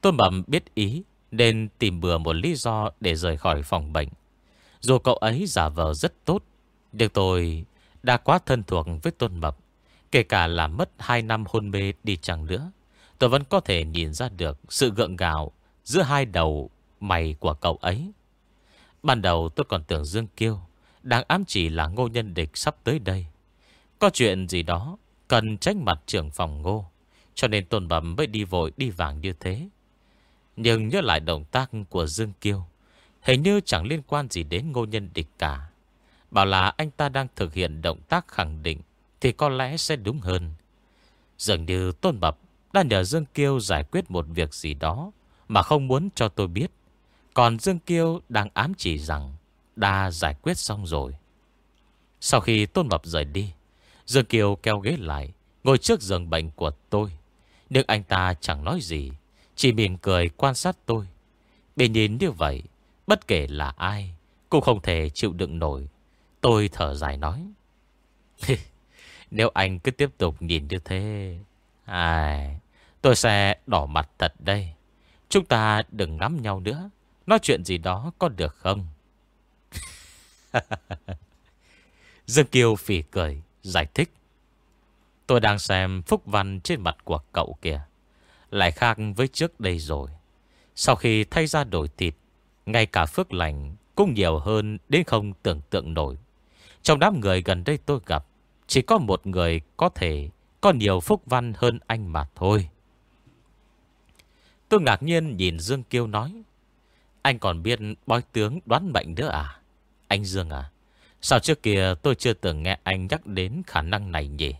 Tôi mầm biết ý nên tìm bừa một lý do Để rời khỏi phòng bệnh. Dù cậu ấy giả vờ rất tốt, Nhưng tôi đã quá thân thuộc với Tôn Mập, Kể cả là mất 2 năm hôn mê đi chẳng nữa, Tôi vẫn có thể nhìn ra được Sự gượng gạo Giữa hai đầu mày của cậu ấy. Ban đầu tôi còn tưởng Dương Kiêu Đang ám chỉ là ngô nhân địch sắp tới đây. Có chuyện gì đó Cần tránh mặt trưởng phòng ngô, Cho nên tôn bẩm mới đi vội đi vàng như thế. Nhưng nhớ lại động tác của Dương Kiêu, Hình như chẳng liên quan gì đến ngô nhân địch cả. Bảo là anh ta đang thực hiện động tác khẳng định Thì có lẽ sẽ đúng hơn. Dường như Tôn Bập Đã nhờ Dương Kiêu giải quyết một việc gì đó Mà không muốn cho tôi biết. Còn Dương Kiêu đang ám chỉ rằng Đã giải quyết xong rồi. Sau khi Tôn Bập rời đi, Dương Kiêu kéo ghế lại, Ngồi trước giường bệnh của tôi. Nhưng anh ta chẳng nói gì. Chỉ mỉm cười quan sát tôi Bị nhìn như vậy Bất kể là ai Cũng không thể chịu đựng nổi Tôi thở dài nói. Nếu anh cứ tiếp tục nhìn như thế... Ai... Tôi sẽ đỏ mặt thật đây. Chúng ta đừng ngắm nhau nữa. Nói chuyện gì đó có được không? Dương Kiều phỉ cười, giải thích. Tôi đang xem phúc văn trên mặt của cậu kìa. Lại khác với trước đây rồi. Sau khi thay ra đổi thịt, ngay cả phước lành cũng nhiều hơn đến không tưởng tượng nổi. Trong đám người gần đây tôi gặp Chỉ có một người có thể Có nhiều phúc văn hơn anh mà thôi Tôi ngạc nhiên nhìn Dương Kiêu nói Anh còn biết bói tướng đoán bệnh nữa à Anh Dương à Sao trước kia tôi chưa từng nghe anh nhắc đến khả năng này nhỉ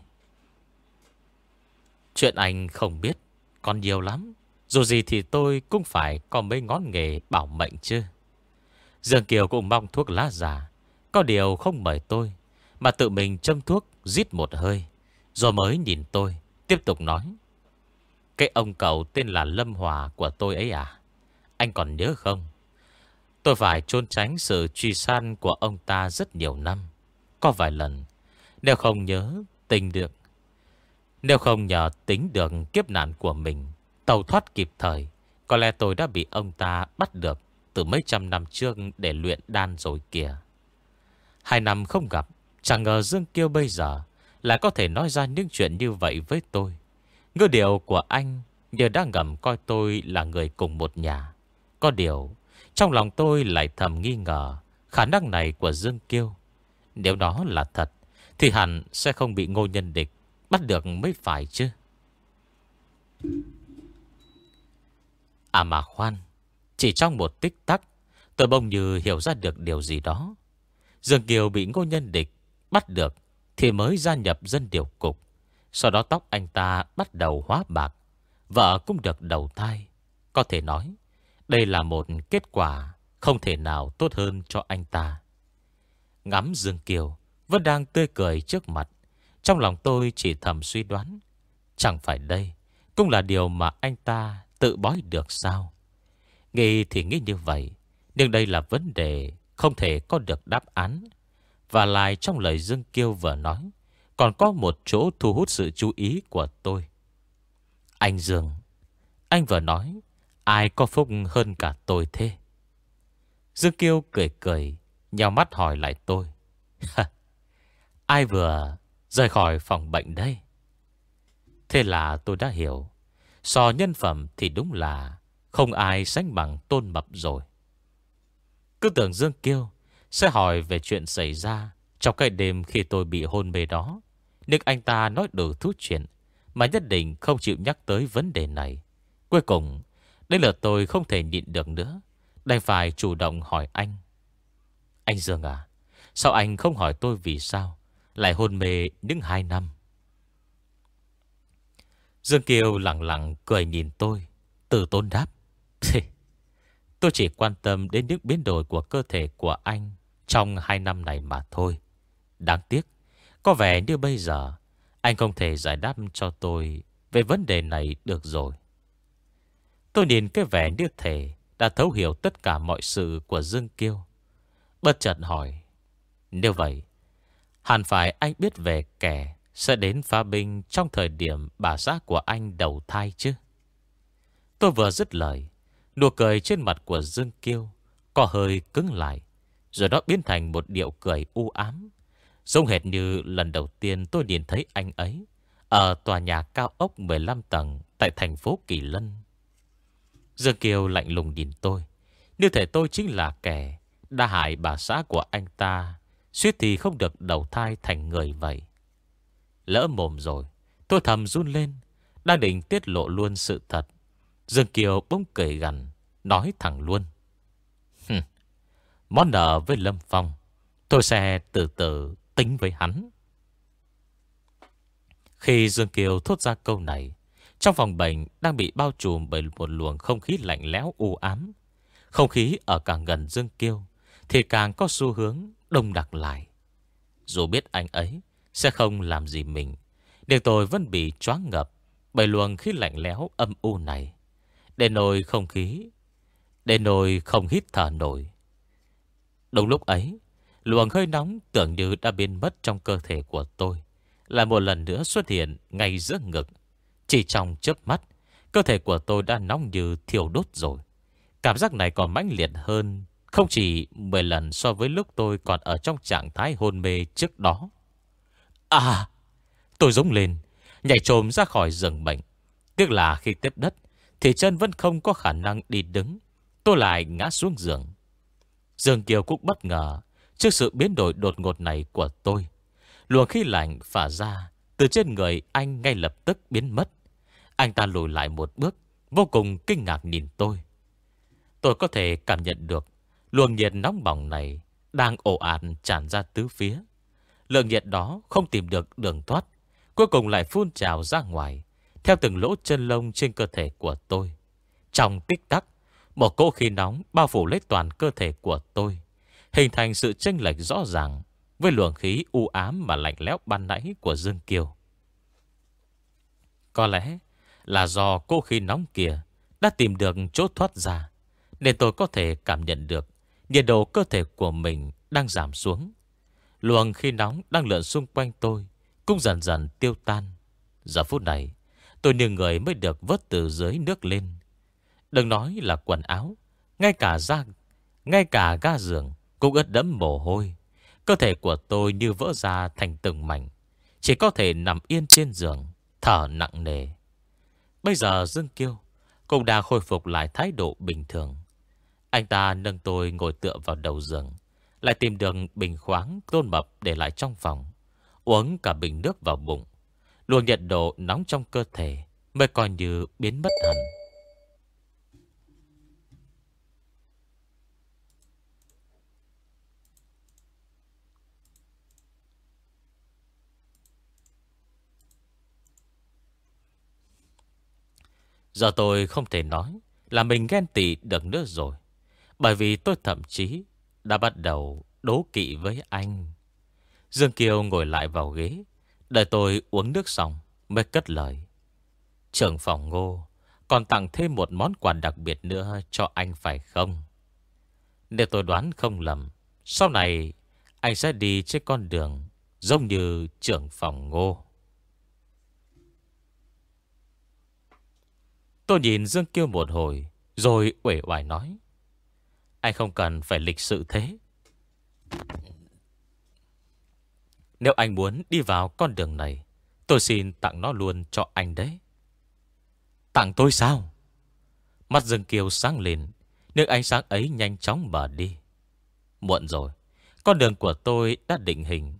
Chuyện anh không biết còn nhiều lắm. Dù gì thì tôi cũng phải có mấy ngón nghề bảo mệnh chứ. Dương Kiều cũng mong thuốc lá già. Có điều không mời tôi, Mà tự mình châm thuốc Giít một hơi. Rồi mới nhìn tôi, Tiếp tục nói. Cái ông cậu tên là Lâm Hòa của tôi ấy à? Anh còn nhớ không? Tôi phải trốn tránh sự truy san của ông ta rất nhiều năm. Có vài lần, Nếu không nhớ, tình được nếu không nhờ tính được kiếp nạn của mình, Tàu thoát kịp thời, Có lẽ tôi đã bị ông ta bắt được Từ mấy trăm năm trước để luyện đan rồi kìa. Hai năm không gặp, Chẳng ngờ Dương Kiêu bây giờ Lại có thể nói ra những chuyện như vậy với tôi. Ngư điều của anh Như đang ngầm coi tôi là người cùng một nhà. Có điều, Trong lòng tôi lại thầm nghi ngờ Khả năng này của Dương Kiêu. Nếu đó là thật, Thì hẳn sẽ không bị ngô nhân địch Bắt được mới phải chứ À mà khoan Chỉ trong một tích tắc Tôi bông như hiểu ra được điều gì đó Dương Kiều bị ngô nhân địch bắt được thì mới gia nhập dân điều cục. Sau đó tóc anh ta bắt đầu hóa bạc. Vợ cũng được đầu thai. Có thể nói, đây là một kết quả không thể nào tốt hơn cho anh ta. Ngắm Dương Kiều vẫn đang tươi cười trước mặt. Trong lòng tôi chỉ thầm suy đoán. Chẳng phải đây cũng là điều mà anh ta tự bói được sao? Nghĩ thì nghĩ như vậy. Nhưng đây là vấn đề không thể có được đáp án. Và lại trong lời Dương Kiêu vừa nói, còn có một chỗ thu hút sự chú ý của tôi. Anh Dương, anh vừa nói, ai có phúc hơn cả tôi thế? Dương Kiêu cười cười, nhào mắt hỏi lại tôi. ai vừa rời khỏi phòng bệnh đây? Thế là tôi đã hiểu. So nhân phẩm thì đúng là không ai sánh bằng tôn mập rồi. Cứ tưởng Dương Kiêu sẽ hỏi về chuyện xảy ra trong cái đêm khi tôi bị hôn mê đó. Nhưng anh ta nói đủ thứ chuyện mà nhất định không chịu nhắc tới vấn đề này. Cuối cùng, đây là tôi không thể nhịn được nữa. Đành phải chủ động hỏi anh. Anh Dương à, sao anh không hỏi tôi vì sao lại hôn mê những hai năm? Dương Kiều lặng lặng cười nhìn tôi, từ tôn đáp. Tôi chỉ quan tâm đến những biến đổi của cơ thể của anh trong hai năm này mà thôi. Đáng tiếc, có vẻ như bây giờ anh không thể giải đáp cho tôi về vấn đề này được rồi. Tôi nhìn cái vẻ như thể đã thấu hiểu tất cả mọi sự của Dương Kiêu. Bất chợt hỏi. Nếu vậy, hẳn phải anh biết về kẻ sẽ đến phá binh trong thời điểm bà xã của anh đầu thai chứ. Tôi vừa dứt lời, nụ cười trên mặt của Dương Kiêu có hơi cứng lại, rồi đó biến thành một điệu cười u ám. Giống hệt như lần đầu tiên tôi nhìn thấy anh ấy ở tòa nhà cao ốc 15 tầng tại thành phố Kỳ Lân. Dương Kiều lạnh lùng nhìn tôi. Như thể tôi chính là kẻ đã hại bà xã của anh ta. Suýt thì không được đầu thai thành người vậy. Lỡ mồm rồi. Tôi thầm run lên. Đang định tiết lộ luôn sự thật. Dương Kiều bỗng cười gần. Nói thẳng luôn. Món nợ với Lâm Phong. Tôi sẽ từ từ tính với hắn. Khi Dương Kiều thốt ra câu này, trong phòng bệnh đang bị bao trùm bởi một luồng không khí lạnh lẽo u ám. Không khí ở càng gần Dương kiều thì càng có xu hướng đông đặc lại. Dù biết anh ấy sẽ không làm gì mình, nhưng tôi vẫn bị choáng ngập bởi luồng khí lạnh lẽo âm u này. Để nồi không khí, để nồi không hít thở nổi. Đúng lúc ấy, luồng hơi nóng tưởng như đã biến mất trong cơ thể của tôi. Lại một lần nữa xuất hiện ngay giữa ngực chỉ trong chớp mắt, cơ thể của tôi đã nóng như thiêu đốt rồi. Cảm giác này còn mãnh liệt hơn, không chỉ 10 lần so với lúc tôi còn ở trong trạng thái hôn mê trước đó. À! Tôi giống lên, nhảy trồm ra khỏi rừng bệnh. Tiếc là khi tiếp đất, thì chân vẫn không có khả năng đi đứng. Tôi lại ngã xuống giường. Dương Kiều cũng bất ngờ trước sự biến đổi đột ngột này của tôi. Luồng khí lạnh phả ra từ trên người anh ngay lập tức biến mất. Anh ta lùi lại một bước Vô cùng kinh ngạc nhìn tôi Tôi có thể cảm nhận được Luồng nhiệt nóng bỏng này Đang ồ ạt tràn ra tứ phía. Lượng nhiệt đó không tìm được đường thoát Cuối cùng lại phun trào ra ngoài Theo từng lỗ chân lông trên cơ thể của tôi. Trong tích tắc Một cỗ khí nóng bao phủ lấy toàn cơ thể của tôi Hình thành sự chênh lệch rõ ràng Với luồng khí u ám và lạnh lẽo ban nãy của Dương Kiều. Có lẽ là do cỗ khí nóng kia đã tìm được chỗ thoát ra, nên tôi có thể cảm nhận được nhiệt độ cơ thể của mình đang giảm xuống. Luồng khí nóng đang lượn xung quanh tôi cũng dần dần tiêu tan. Giờ phút này, tôi như người mới được vớt từ dưới nước lên. Đừng nói là quần áo, ngay cả da, ngay cả ga giường cũng ướt đẫm mồ hôi. Cơ thể của tôi như vỡ ra thành từng mảnh, chỉ có thể nằm yên trên giường, thở nặng nề. Bây giờ Dương Kiêu cũng đang khôi phục lại thái độ bình thường. Anh ta nâng tôi ngồi tựa vào đầu giường, lại tìm được bình khoáng tôn mập để lại trong phòng, uống cả bình nước vào bụng. Luồng nhiệt độ nóng trong cơ thể mới coi như biến mất hẳn. Giờ tôi không thể nói là mình ghen tị được nữa rồi. Bởi vì tôi thậm chí đã bắt đầu đố kỵ với anh. Dương Kiều ngồi lại vào ghế, đợi tôi uống nước xong mới cất lời. Trưởng phòng ngô còn tặng thêm một món quà đặc biệt nữa cho anh phải không? Nếu tôi đoán không lầm, sau này anh sẽ đi trên con đường giống như trưởng phòng ngô. Tôi nhìn Dương Kiêu một hồi Rồi uể oải nói anh không cần phải lịch sự thế? Nếu anh muốn đi vào con đường này Tôi xin tặng nó luôn cho anh đấy. Tặng tôi sao? Mắt Dương Kiều sáng lên Nước ánh sáng ấy nhanh chóng mở đi. Muộn rồi Con đường của tôi đã định hình.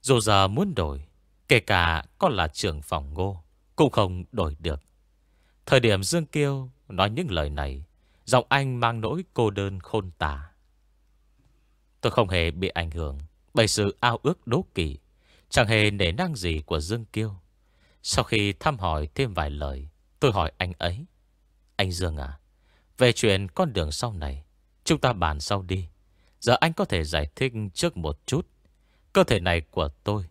Dù giờ muốn đổi Kể cả con là trưởng phòng ngô Cũng không đổi được. Thời điểm Dương Kiêu nói những lời này, giọng anh mang nỗi cô đơn khôn tả. Tôi không hề bị ảnh hưởng bởi sự ao ước đố kỵ, chẳng hề nể năng gì của Dương Kiêu. Sau khi thăm hỏi thêm vài lời, tôi hỏi anh ấy. Anh Dương à, về chuyện con đường sau này, chúng ta bàn sau đi. Giờ anh có thể giải thích trước một chút. Cơ thể này của tôi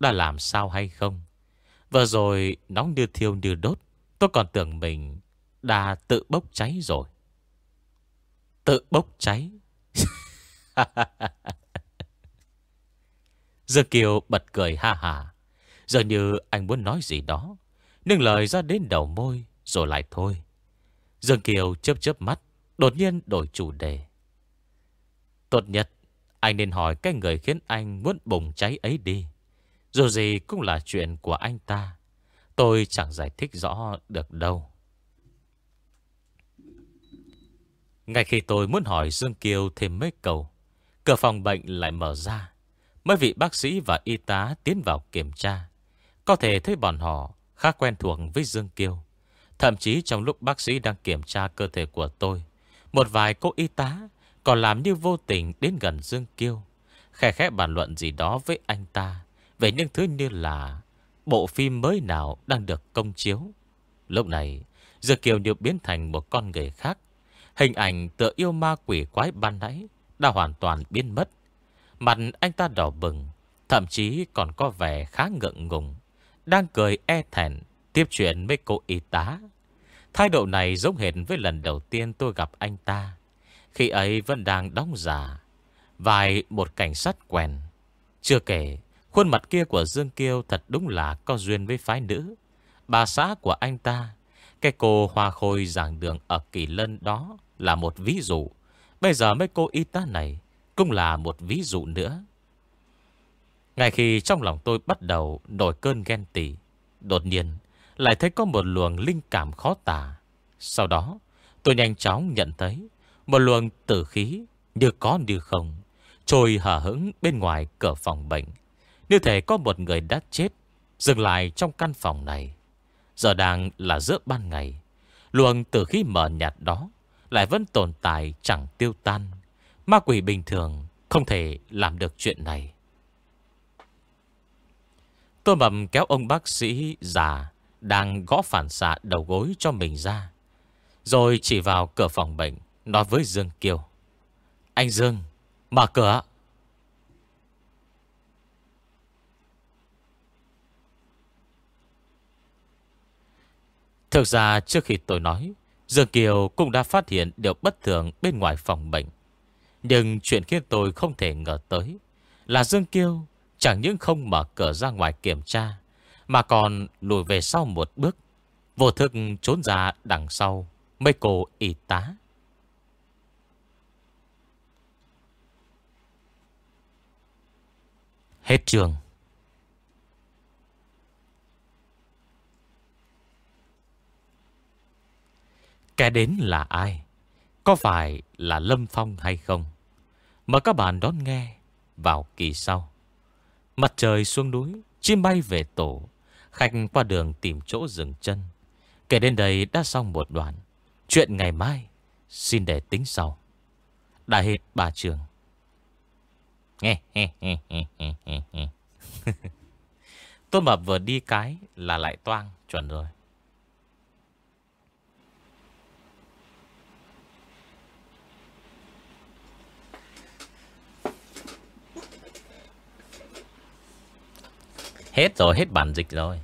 đã làm sao hay không? Vừa rồi nóng như thiêu như đốt Tôi còn tưởng mình đã tự bốc cháy rồi Tự bốc cháy. Dương Kiều bật cười ha hà. Giờ như anh muốn nói gì đó, Nhưng lời ra đến đầu môi Rồi lại thôi. Dương Kiều chớp chớp mắt, Đột nhiên đổi chủ đề. Tốt nhất, Anh nên hỏi cái người khiến anh muốn bùng cháy ấy đi. Dù gì cũng là chuyện của anh ta. Tôi chẳng giải thích rõ được đâu. Ngay khi tôi muốn hỏi Dương Kiều thêm mấy câu, Cửa phòng bệnh lại mở ra. Mấy vị bác sĩ và y tá tiến vào kiểm tra. Có thể thấy bọn họ khá quen thuộc với Dương Kiều Thậm chí trong lúc bác sĩ đang kiểm tra cơ thể của tôi, Một vài cô y tá còn làm như vô tình đến gần Dương Kiêu Khẽ khẽ bàn luận gì đó với anh ta Về những thứ như là Bộ phim mới nào đang được công chiếu. Lúc này, Dương Kiều như biến thành một con người khác. Hình ảnh tựa yêu ma quỷ quái ban nãy Đã hoàn toàn biến mất. Mặt anh ta đỏ bừng, Thậm chí còn có vẻ khá ngượng ngùng. Đang cười e thẹn, Tiếp chuyện với cô y tá. Thái độ này giống hệt với lần đầu tiên tôi gặp anh ta. Khi ấy vẫn đang đóng giả, Vài một cảnh sát quen Chưa kể, Khuôn mặt kia của Dương Kiêu thật đúng là có duyên với phái nữ. Bà xã của anh ta, Cái cô hoa khôi giảng đường ở Kỳ Lân đó là một ví dụ Bây giờ mấy cô y tá này Cũng là một ví dụ nữa Ngay khi trong lòng tôi bắt đầu Nổi cơn ghen tị Đột nhiên lại thấy có một luồng linh cảm khó tả. Sau đó, tôi nhanh chóng nhận thấy một luồng tử khí như có như không, trôi hở hững bên ngoài cửa phòng bệnh. Như thể có một người đã chết, dừng lại trong căn phòng này. Giờ đang là giữa ban ngày. Luồng tử khí mờ nhạt đó lại vẫn tồn tại chẳng tiêu tan. Ma quỷ bình thường không thể làm được chuyện này. Tôi mầm kéo ông bác sĩ già đang gõ phản xạ đầu gối cho mình ra. Rồi chỉ vào cửa phòng bệnh, nói với Dương Kiều. Anh Dương, mở cửa. Thực ra trước khi tôi nói, Dương Kiều cũng đã phát hiện điều bất thường bên ngoài phòng bệnh. Nhưng chuyện khiến tôi không thể ngờ tới là Dương Kiều chẳng những không mở cửa ra ngoài kiểm tra, mà còn lùi về sau một bước Vô thức trốn ra đằng sau Mấy cô y tá Hết trường Kẻ đến là ai? Có phải là Lâm Phong hay không? Mời các bạn đón nghe vào kỳ sau. Mặt trời xuống núi, chim bay về tổ. Khách qua đường tìm chỗ dừng chân Kể đến đây đã xong một đoạn Chuyện ngày mai Xin để tính sau Đại hệt bà trường Nghe Tôi mập vừa đi cái Là lại toang chuẩn rồi Hết rồi, hết bản dịch rồi.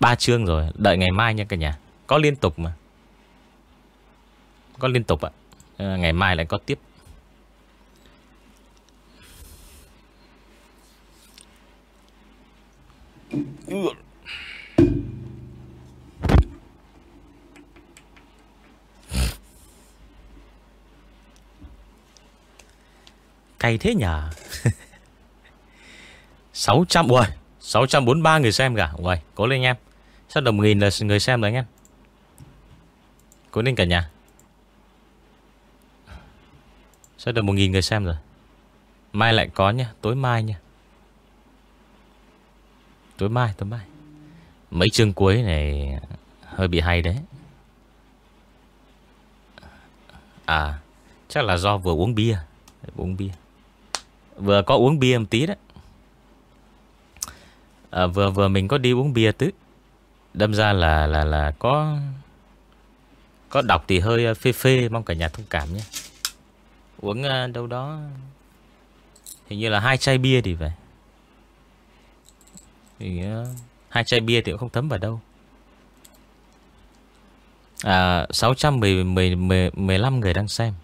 Ba chương rồi Đợi ngày mai nha cả nhà. Có liên tục mà. Có liên tục ạ. À, Ngày mai lại có tiếp. Cay thế nhờ 600 Ui 643 người xem cả. Ui cố lên anh em. Sắp đồng nghìn là người xem rồi anh em. Cố lên cả nhà. Sắp được một nghìn người xem rồi. Mai lại có nha Tối mai nha Tối mai tối mai. Mấy chương cuối này Hơi bị hay đấy. À Chắc là do vừa uống bia. Uống bia. Vừa có uống bia một tí đấy à, Vừa vừa mình có đi uống bia tứ. Đâm ra là là là có Có đọc thì hơi ờ, phê phê Mong cả nhà thông cảm nhé. Uống ờ, đâu đó Hình như là hai chai bia thì phải Thì ờ, Hai chai bia thì cũng không thấm vào đâu. À, 615 người đang xem.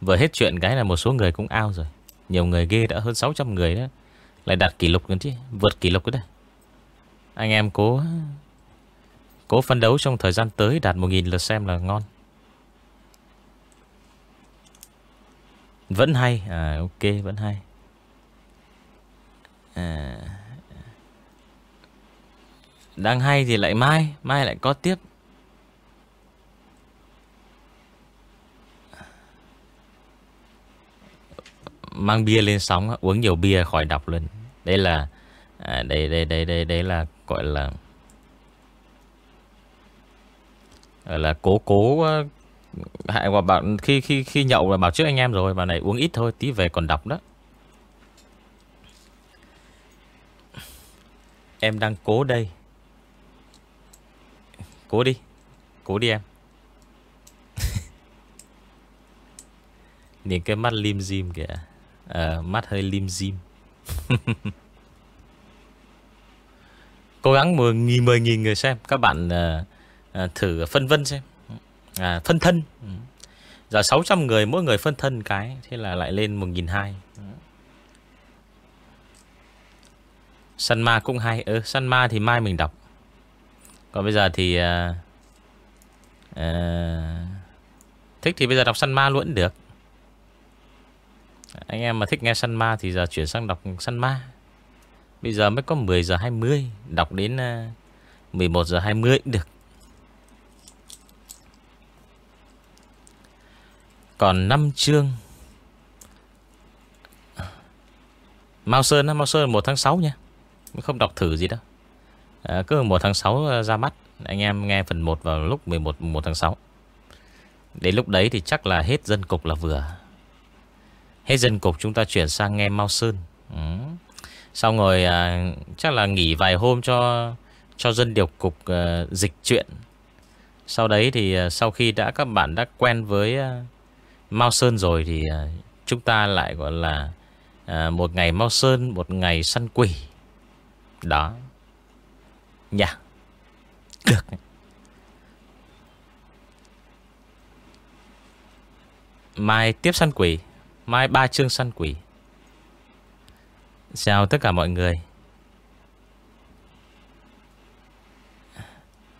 Vừa hết chuyện cái là một số người cũng ao rồi. Nhiều người ghê đã hơn 600 người đó. Lại đặt kỷ lục nữa chứ Vượt kỷ lục cái đấy. Anh em cố Cố phấn đấu trong thời gian tới Đạt 1.000 lượt xem là ngon. Vẫn hay À ok vẫn hay. À, à. Đang hay thì lại mai Mai lại có tiếp. Mang bia lên sóng Uống nhiều bia khỏi đọc lên Đây là à, đây, đây, đây, đây, đây là gọi là là cố cố à, hại và bạn. Khi khi khi nhậu là bảo trước anh em rồi mà này uống ít thôi tí về còn đọc đó. Em đang cố đây. Cố đi cố đi em. Nhìn cái mắt lim dim kìa. Ờ, à, mắt hơi lim dim. Cố gắng mười nghìn mười nghìn người xem. Các bạn uh, à, thử phân vân xem. À, phân thân. Ừ. Dạ, giờ 600 người mỗi người phân thân cái thế là lại lên 1.200 ừ. Săn ma cũng hay. Ừ săn ma thì mai mình đọc. Còn bây giờ thì à, à, Thích thì bây giờ đọc săn ma luôn được. Anh em mà thích nghe săn ma Thì giờ chuyển sang đọc săn ma. Bây giờ mới có 10 giờ 20 Đọc đến ờ, 11 giờ 20 cũng được. Còn 5 chương. Mao Sơn Mao Sơn 1 tháng 6 nha. Không đọc thử gì đâu. À, Cứ 1 tháng 6 ờ, ra mắt Anh em nghe phần 1 vào lúc 11 1 tháng 6 Đến lúc đấy thì chắc là hết dân cục là vừa. Hết dân cục chúng ta chuyển sang nghe Mao Sơn ừ. Xong rồi à, chắc là nghỉ vài hôm cho cho dân điều cục à, dịch chuyện Sau đấy thì à, sau khi đã các bạn đã quen với à, Mao Sơn rồi thì à, chúng ta lại gọi là à, một ngày Mao Sơn, một ngày săn quỷ. Đó. Nha. Được. Mai tiếp săn quỷ. Mai ba chương săn quỷ. Chào tất cả mọi người.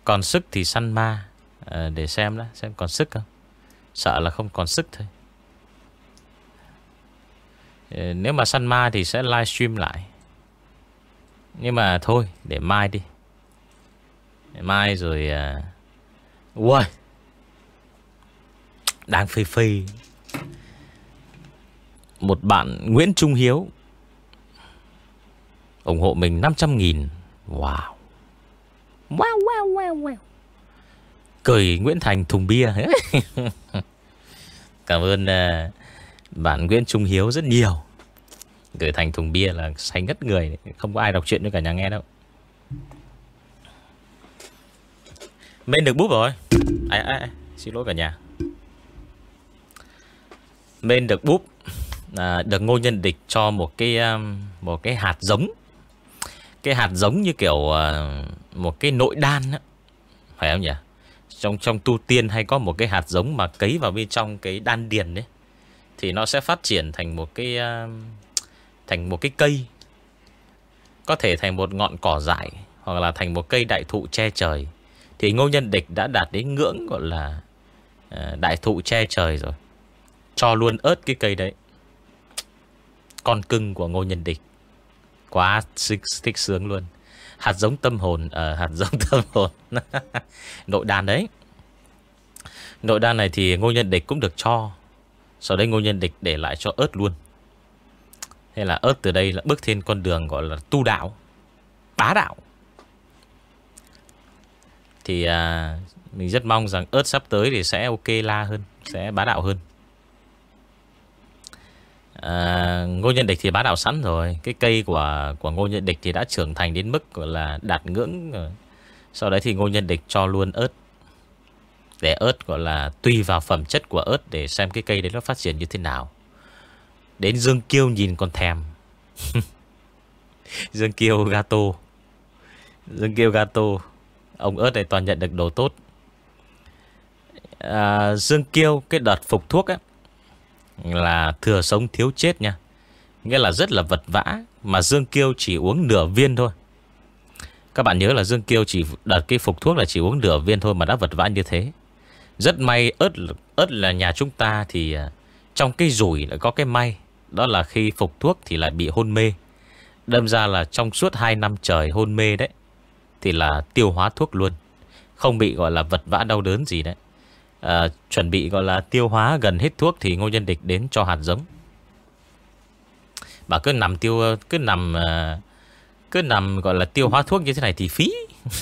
Còn sức thì săn ma. À, để xem đó, xem còn sức không. Sợ là không còn sức thôi ờ, Nếu mà săn ma thì sẽ livestream lại Nhưng mà thôi Để mai đi để Mai rồi à... Uầy Đang phi phi một bạn Nguyễn Trung Hiếu. Ủng hộ mình 500 nghìn. Wow. Wow wow wow wow. Cười Nguyễn Thành thùng bia. Cảm ơn uh, bạn Nguyễn Trung Hiếu rất nhiều. Cười Thành thùng bia là say ngất người. Không có ai đọc chuyện cho cả nhà nghe đâu. Bên được búp rồi. Ai, ai, ai, Xin lỗi cả nhà. Bên được búp à, Được ngô nhân địch cho một cái à, Một cái hạt giống. Cái hạt giống như kiểu à, Một cái nội đan á. Phải không nhỉ? Trong trong tu tiên hay có một cái hạt giống mà cấy vào bên trong cái đan điền đấy thì nó sẽ phát triển thành một cái à, thành một cái cây. Có thể thành một ngọn cỏ dại hoặc là thành một cây đại thụ che trời. Thì Ngô Nhân Địch đã đạt đến ngưỡng gọi là đại thụ che trời rồi. Cho luôn ớt cái cây đấy con cưng của Ngô Nhân Địch. Quá thích, thích sướng luôn. Hạt giống tâm hồn ở uh, Hạt giống tâm hồn. Nội đàn đấy. Nội đàn này thì ngô nhân địch cũng được cho. Sau đây ngô nhân địch để lại cho ớt luôn. Thế là ớt từ đây là bước trên con đường gọi là tu đạo Bá đạo. Thì à, mình rất mong rằng ớt sắp tới thì sẽ ok la hơn Sẽ bá đạo hơn à, Ngô Nhân Địch thì bá đạo sẵn rồi. Cái cây của của Ngô Nhân Địch thì đã trưởng thành đến mức gọi là đạt ngưỡng rồi. Sau đấy thì Ngô Nhân Địch cho luôn ớt. Để ớt gọi là tùy vào phẩm chất của ớt Để xem cái cây đấy nó phát triển như thế nào. Đến Dương Kiêu nhìn còn thèm. Dương Kiêu gato. Dương Kiêu Gato. Ông ớt này toàn nhận được đồ tốt. À, Dương Kiêu Cái đợt phục thuốc á là thừa sống thiếu chết nha. Nghĩa là rất là vật vã, Mà Dương Kiêu chỉ uống nửa viên thôi. Các bạn nhớ là Dương Kiêu chỉ đặt cái phục thuốc là chỉ uống nửa viên thôi Mà đã vật vã như thế. Rất may ớt ớt là nhà chúng ta thì à, Trong cái rủi lại có cái may. Đó là khi phục thuốc thì lại bị hôn mê. Đâm ra là trong suốt 2 năm trời hôn mê đấy, Thì là tiêu hóa thuốc luôn. Không bị gọi là vật vã đau đớn gì đấy à, Chuẩn bị gọi là tiêu hóa gần hết thuốc Thì Ngô Nhân Địch đến cho hạt giống. Bà cứ nằm tiêu Cứ nằm ờ, Cứ nằm gọi là tiêu hóa thuốc như thế này thì phí.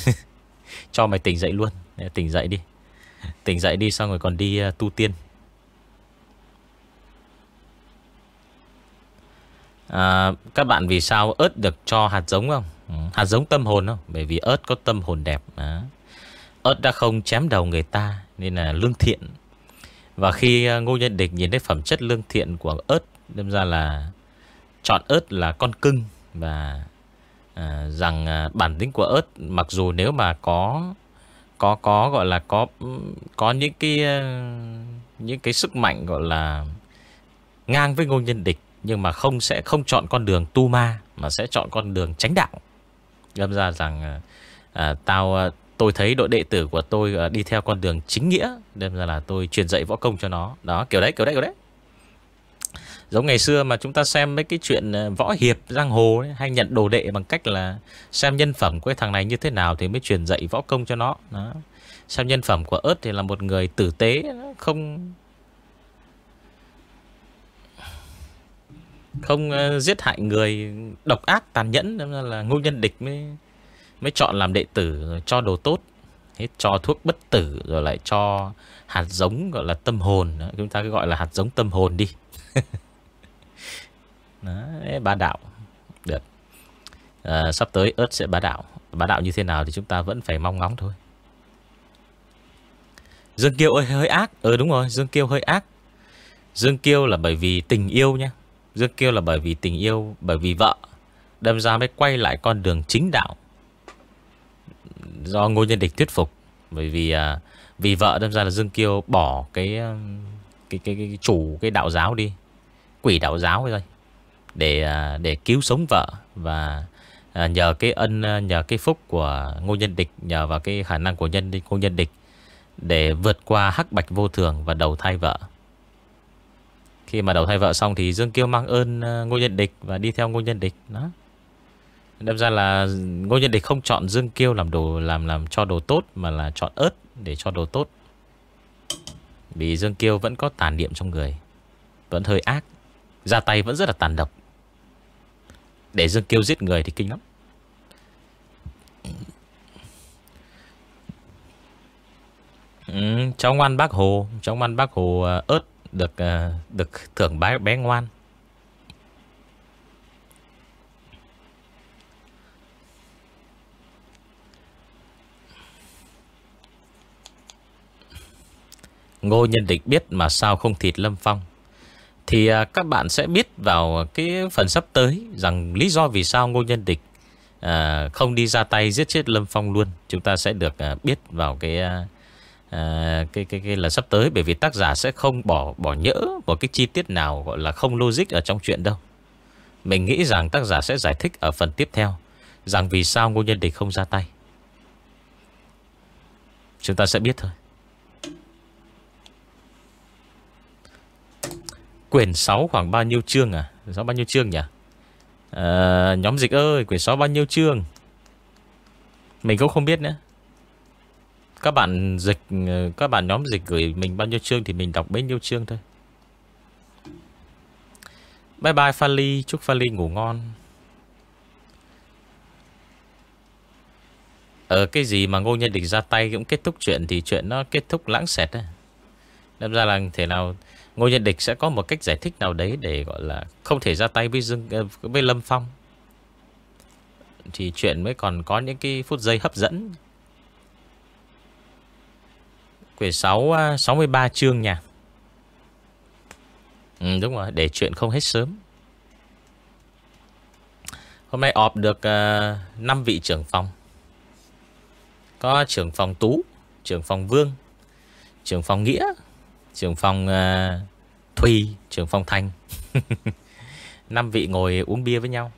Cho mày tỉnh dậy luôn. Tỉnh dậy đi. Tỉnh dậy đi xong rồi còn đi ờ, tu tiên. À, Các bạn vì sao ớt được cho hạt giống không? Ừ, hạt giống tâm hồn không? Bởi vì ớt có tâm hồn đẹp à. Ớt đã không chém đầu người ta nên là lương thiện Và khi à, Ngô Nhân Địch nhìn thấy phẩm chất lương thiện của ớt Đâm ra là Chọn ớt là con cưng Và à, rằng à, bản tính của ớt Mặc dù nếu mà có có có gọi là có có những cái à, những cái sức mạnh gọi là ngang với ngô nhân địch nhưng mà không sẽ không chọn con đường tu ma mà sẽ chọn con đường tránh đạo. Đâm ra rằng à, à tao tôi thấy đội đệ tử của tôi ờ, đi theo con đường chính nghĩa, nên ra là tôi truyền dạy võ công cho nó. Đó, kiểu đấy, kiểu đấy, kiểu đấy. Giống ngày xưa mà chúng ta xem mấy cái chuyện ờ, võ hiệp giang hồ ấy, hay nhận đồ đệ bằng cách là xem nhân phẩm của cái thằng này như thế nào thì mới truyền dạy võ công cho nó. Đó. Xem nhân phẩm của ớt thì là một người tử tế, không không ờ, giết hại người độc ác tàn nhẫn nên là ngô nhân địch mới mới chọn làm đệ tử rồi cho đồ tốt. Hết cho thuốc bất tử rồi lại cho hạt giống gọi là tâm hồn. Chúng ta cứ gọi là hạt giống tâm hồn đi. Đấy, bá đạo. Được. À, Sắp tới ớt sẽ bá đạo. Bá đạo như thế nào thì chúng ta vẫn phải mong ngóng thôi. Dương Kiêu ơi hơi ác. Ừ đúng rồi Dương Kiêu hơi ác. Dương Kiêu là bởi vì tình yêu nha Dương Kiêu là bởi vì tình yêu Bởi vì vợ. Đâm ra mới quay lại con đường chính đạo. Do ngôi nhân địch thuyết phục Bởi vì à, Vì vợ đâm ra là Dương Kiêu bỏ cái à, cái, cái, cái chủ cái đạo giáo đi Quỷ đạo giáo rồi để à, để cứu sống vợ và à, nhờ cái ân à, nhờ cái phúc của Ngô Nhân Địch nhờ vào cái khả năng của nhân Ngô Nhân Địch để vượt qua hắc bạch vô thường và đầu thai vợ. Khi mà đầu thai vợ xong thì Dương Kiêu mang ơn à, Ngô Nhân Địch và đi theo Ngô Nhân Địch đó. Đâm ra là Ngô Nhân Địch không chọn Dương Kiêu làm đồ làm làm cho đồ tốt mà là chọn ớt để cho đồ tốt. Vì Dương Kiêu vẫn có tàn niệm trong người, vẫn hơi ác, ra tay vẫn rất là tàn độc. Để Dương Kiêu giết người thì kinh lắm ừ, Cháu ngoan bác Hồ Cháu ngoan bác Hồ ờ, ớt Được ờ, được thưởng bé, bé ngoan Ngô Nhân Địch biết mà sao không thịt Lâm Phong thì à, các bạn sẽ biết vào cái phần sắp tới rằng lý do vì sao Ngô Nhân Địch à, không đi ra tay giết chết Lâm Phong luôn. Chúng ta sẽ được à, biết vào cái, à, à cái, cái cái là sắp tới bởi vì tác giả sẽ không bỏ bỏ nhỡ một cái chi tiết nào gọi là không logic ở trong chuyện đâu. Mình nghĩ rằng tác giả sẽ giải thích ở phần tiếp theo rằng vì sao Ngô Nhân Địch không ra tay. Chúng ta sẽ biết thôi. Quyển 6 khoảng bao nhiêu chương à? Quyển 6 bao nhiêu chương nhỉ? À, nhóm dịch ơi, quyển 6 bao nhiêu chương? Mình cũng không biết nữa. Các bạn dịch ờ, các bạn nhóm dịch gửi mình bao nhiêu chương thì mình đọc bấy nhiêu chương thôi. Bye bye Fali, chúc Fali ngủ ngon. Ở cái gì mà Ngô Nhân Địch ra tay cũng kết thúc chuyện thì chuyện nó kết thúc lãng xẹt đấy. Đâm ra là thể nào Ngô Nhân Địch sẽ có một cách giải thích nào đấy để gọi là không thể ra tay với Dương ờ, với Lâm Phong. Thì chuyện mới còn có những cái phút giây hấp dẫn. Quyển 6 63 ờ, chương nha. Ừ, đúng rồi, để chuyện không hết sớm. Hôm nay ọp được ờ, uh, 5 vị trưởng phòng. Có trưởng phòng Tú Trưởng phòng Vương Trưởng phòng Nghĩa Trường phòng uh, ờ, Thuy, trường phòng Thanh. Năm vị ngồi uống bia với nhau.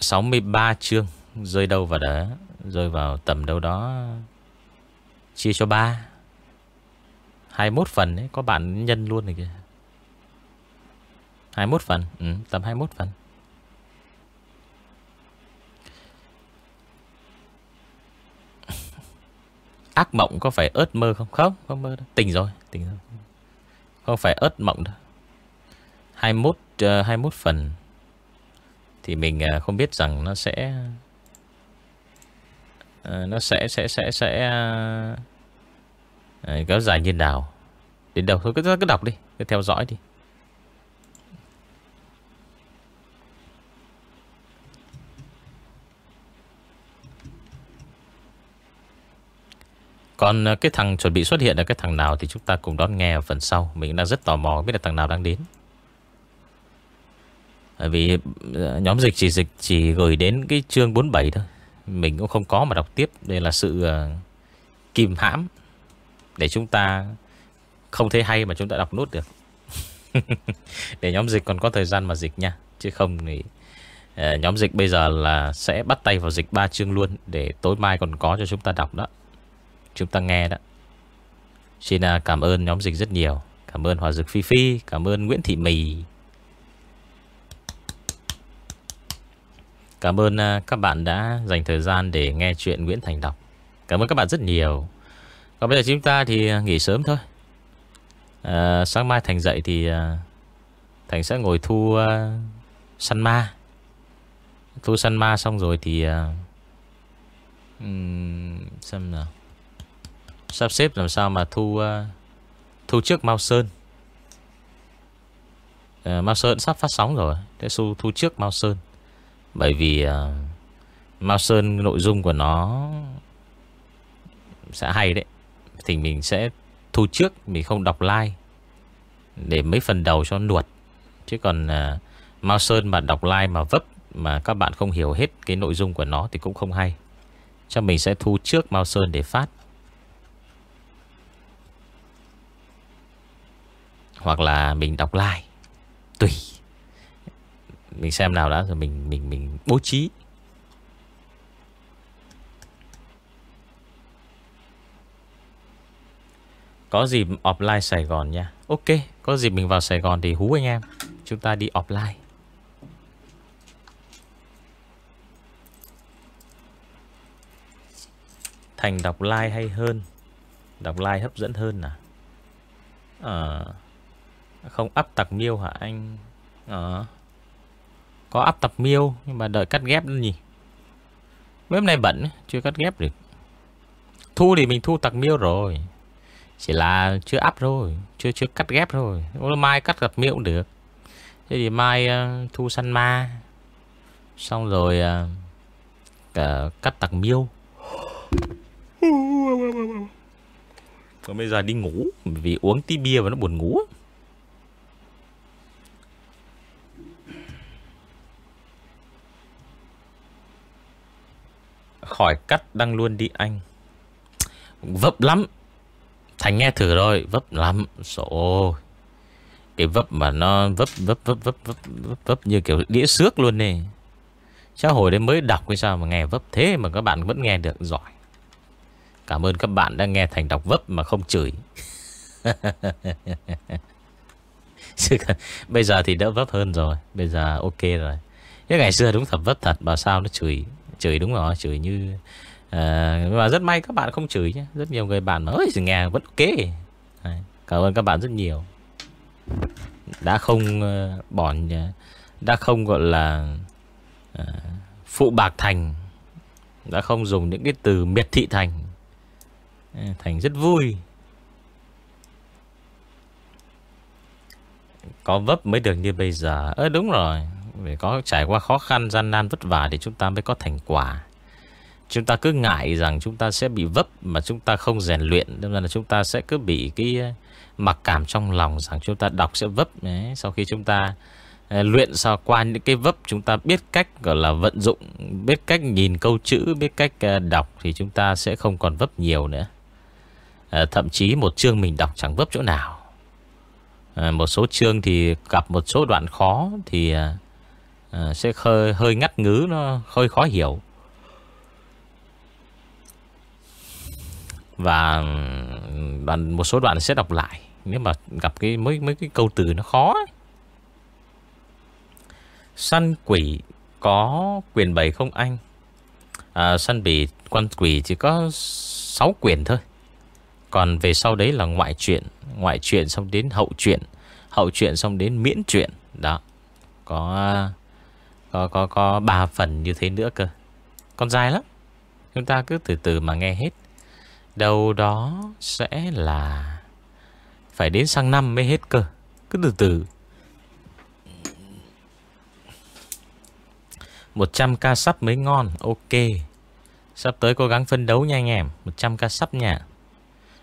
63 chương Rơi đâu vào đó Rơi vào tầm đâu đó Chia cho 3 21 phần ấy Có bạn nhân luôn này kìa. 21 phần ừ, Tầm 21 phần. Ác mộng có phải ớt mơ không? Không, không mơ đâu. Tỉnh rồi, tỉnh rồi. Không phải ớt mộng đâu. 21, uh, 21 phần. Thì mình uh, không biết rằng nó sẽ uh, Nó sẽ sẽ sẽ sẽ uh, Kéo dài như nào. Đến đâu? Thôi cứ, cứ đọc đi Cứ theo dõi đi. Còn ờ, cái thằng chuẩn bị xuất hiện là cái thằng nào Thì chúng ta cùng đón nghe ở phần sau. Mình đang rất tò mò biết là thằng nào đang đến. Bởi vì ờ, nhóm dịch chỉ dịch chỉ gửi đến cái chương 47 thôi. Mình cũng không có mà đọc tiếp. Đây là sự ờ, kìm hãm Để chúng ta không thấy hay mà chúng ta đọc nốt được. Để nhóm dịch còn có thời gian mà dịch nha. Chứ không thì nhóm dịch bây giờ là sẽ bắt tay vào dịch ba chương luôn Để tối mai còn có cho chúng ta đọc đó chúng ta nghe đó. Xin à, cảm ơn nhóm dịch rất nhiều. Cảm ơn Hòa Dực Phi Phi, cảm ơn Nguyễn Thị Mì. Cảm ơn à, các bạn đã dành thời gian để nghe chuyện Nguyễn Thành đọc. Cảm ơn các bạn rất nhiều. Còn bây giờ chúng ta thì à, nghỉ sớm thôi. À, sáng mai Thành dậy thì Thành sẽ ngồi thu uh, săn ma. Thu săn ma xong rồi thì uh, um, xem nào. Sắp xếp làm sao mà thu uh, Thu trước Mao Sơn. Uh, Mao Sơn sắp phát sóng rồi Thế thu, thu trước Mao Sơn. Bởi vì uh, Mao Sơn nội dung của nó Sẽ hay đấy Thì mình sẽ thu trước Mình không đọc like Để mấy phần đầu cho nuột. Chứ còn uh, Mao Sơn mà đọc like mà vấp Mà các bạn không hiểu hết cái nội dung của nó Thì cũng không hay. Cho mình sẽ thu trước Mao Sơn để phát. Hoặc là mình đọc live Tùy. Mình xem nào đã rồi mình mình mình bố trí. Có dịp offline Sài Gòn nha. Ok, Có dịp mình vào Sài Gòn thì hú anh em, Chúng ta đi offline. Thành đọc like hay hơn? Đọc like hấp dẫn hơn à? Ờ. à. Không áp tặc miêu hả anh? Ờ. Có áp tặc miêu Nhưng mà đợi cắt ghép nữa nhỉ? Web này bận Chưa cắt ghép được. Thu thì mình thu tặc miêu rồi. Chỉ là chưa up rồi Chưa chưa cắt ghép rồi Mai cắt gặp miêu cũng được. Thế thì mai uh, thu săn ma. Xong rồi uh, cắt tặc miêu. Còn bây giờ đi ngủ Vì uống tí bia và nó buồn ngủ Khỏi cắt đăng luôn đi anh. Vấp lắm. Thành nghe thử rồi Vấp lắm. Sổ Cái vấp mà nó vấp vấp vấp vấp vấp vấp, vấp như kiểu đĩa xước luôn nè. Chắc hồi đấy mới đọc hay sao mà nghe vấp thế mà các bạn vẫn nghe được giỏi. Cảm ơn các bạn đã nghe Thành đọc vấp mà không chửi. Bây giờ thì đỡ vấp hơn rồi. Bây giờ ok rồi. Chứ ngày xưa đúng thật vấp thật Bảo sao nó chửi. Chửi đúng rồi Chửi như ờ, à, Mà rất may các bạn không chửi nhé Rất nhiều người bạn nói nghe vẫn ok. Đấy. Cảm ơn các bạn rất nhiều. Đã không uh, bỏ Đã không gọi là uh, Phụ bạc thành Đã không dùng những cái từ miệt thị thành. Thành rất vui. Có vấp mới được như bây giờ. Ơ đúng rồi phải có trải qua khó khăn gian nan vất vả Thì chúng ta mới có thành quả Chúng ta cứ ngại rằng chúng ta sẽ bị vấp Mà chúng ta không rèn luyện Nên là chúng ta sẽ cứ bị cái ờ, mặc cảm trong lòng Rằng chúng ta đọc sẽ vấp Đấy, Sau khi chúng ta ờ, luyện sao qua những cái vấp chúng ta biết cách gọi là vận dụng, biết cách nhìn câu chữ, biết cách ờ, đọc thì chúng ta sẽ không còn vấp nhiều nữa. À, thậm chí một chương mình đọc chẳng vấp chỗ nào. À, một số chương thì gặp một số đoạn khó thì à, à, sẽ hơi, hơi ngắt ngứ, nó hơi khó hiểu. Và đoạn, một số đoạn sẽ đọc lại nếu mà gặp cái mấy mấy cái câu từ nó khó ấy. Săn quỷ có quyền bày không anh? À, săn bỉ quan quỷ chỉ có 6 quyền thôi. Còn về sau đấy là ngoại truyện, ngoại truyện xong đến hậu truyện, hậu truyện xong đến miễn truyện. Đó. Có có có có 3 phần như thế nữa cơ. Còn dài lắm. Chúng ta cứ từ từ mà nghe hết. Đầu đó sẽ là phải đến sang năm mới hết cơ. Cứ từ từ. 100 ca sắp mới ngon Ok. Sắp tới cố gắng phân đấu nha anh em. 100 ca sắp nha.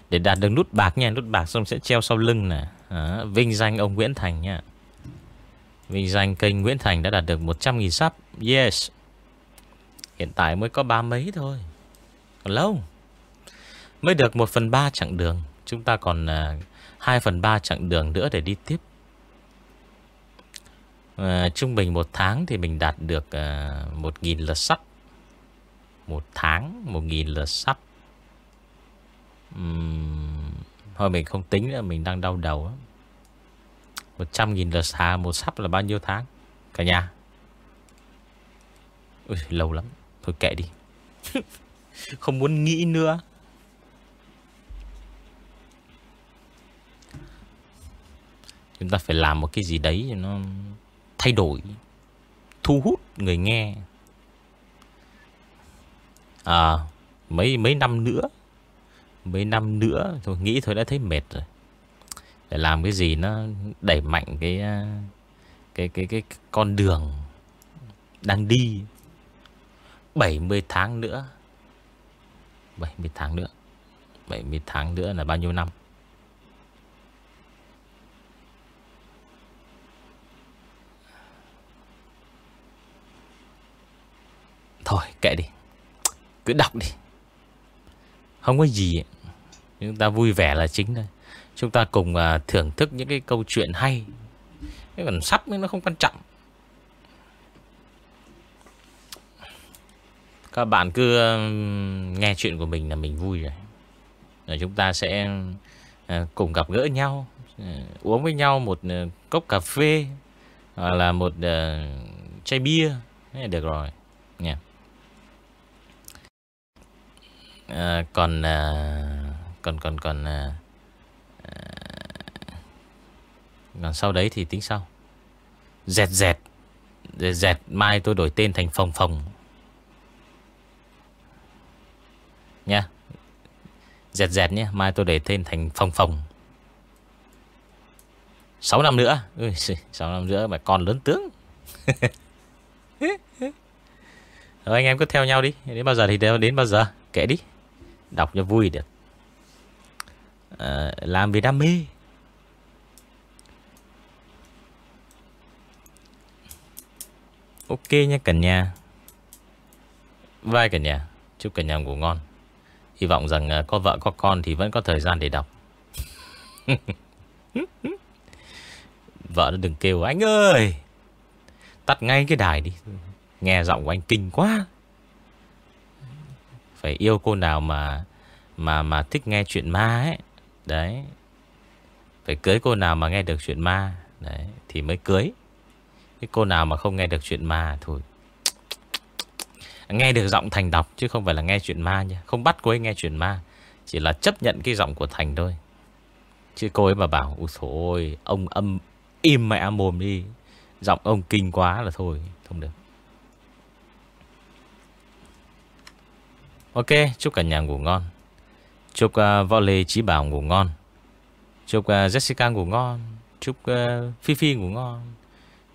Để đạt được nút bạc nha Nút bạc xong sẽ treo sau lưng nè. À, Vinh danh ông Nguyễn Thành nha. Vinh danh kênh Nguyễn Thành đã đạt được 100.000 sub. Yes. Hiện tại mới có ba mấy thôi. Còn lâu. Mới được 1 phần 3 chặng đường. Chúng ta còn à, uh, 2 phần 3 chặng đường nữa để đi tiếp. Uh, Trung bình một tháng thì mình đạt được à, uh, 1.000 lượt sắp Một tháng 1.000 lượt sắp uhm, Thôi mình không tính nữa Mình đang đau đầu 100.000 lượt xà một sắp là bao nhiêu tháng? Cả nhà. Ui, lâu lắm. Thôi kệ đi. Không muốn nghĩ nữa. Chúng ta phải làm một cái gì đấy cho nó thay đổi Thu hút người nghe. À Mấy mấy năm nữa. Mấy năm nữa. Thôi nghĩ thôi đã thấy mệt rồi. Để làm cái gì nó đẩy mạnh cái ờ, Cái cái cái, con đường Đang đi. 70 tháng nữa. 70 tháng nữa. 70 tháng nữa là bao nhiêu năm? Thôi kệ đi. Cứ đọc đi. Không có gì Chúng ta vui vẻ là chính thôi. Chúng ta cùng à, thưởng thức những cái câu chuyện hay. Cái còn sắp nó không quan trọng. Các bạn cứ nghe chuyện của mình là mình vui rồi. Rồi chúng ta sẽ à, cùng gặp gỡ nhau à, Uống với nhau một cốc cà phê Hoặc là một chai bia. Được rồi nha. Yeah. à, còn à, còn còn còn à, còn sau đấy thì tính sau. Dẹt dẹt dẹt, dẹt mai tôi đổi tên thành phòng phòng nha dẹt dẹt nhé mai tôi để tên thành phòng phòng 6 năm nữa. Ui, 6 năm nữa mà con lớn tướng. Rồi anh em cứ theo nhau đi. Đến bao giờ thì đến bao giờ. Kệ đi. Đọc cho vui được. À, Làm vì đam mê. Ok nha cả nhà. Vai cả nhà. Chúc cả nhà ngủ ngon. Hy vọng rằng à, có vợ có con Thì vẫn có thời gian để đọc. Vợ nó đừng kêu anh ơi Tắt ngay cái đài đi. Nghe giọng của anh kinh quá. Phải yêu cô nào mà mà mà thích nghe chuyện ma ấy. Đấy. Phải cưới cô nào mà nghe được chuyện ma, đấy thì mới cưới. Cái cô nào mà không nghe được chuyện ma thôi. Nghe được giọng Thành đọc chứ không phải là nghe chuyện ma nha. Không bắt cô ấy nghe chuyện ma, chỉ là chấp nhận cái giọng của Thành thôi. Chứ cô ấy mà bảo Ui ôi ông âm im mẹ mồm đi Giọng ông kinh quá là thôi Không được Ok, chúc cả nhà ngủ ngon. Chúc ờ, uh, Võ Lê Chí Bảo ngủ ngon. Chúc uh, Jessica ngủ ngon. Chúc uh, Phi Phi ngủ ngon.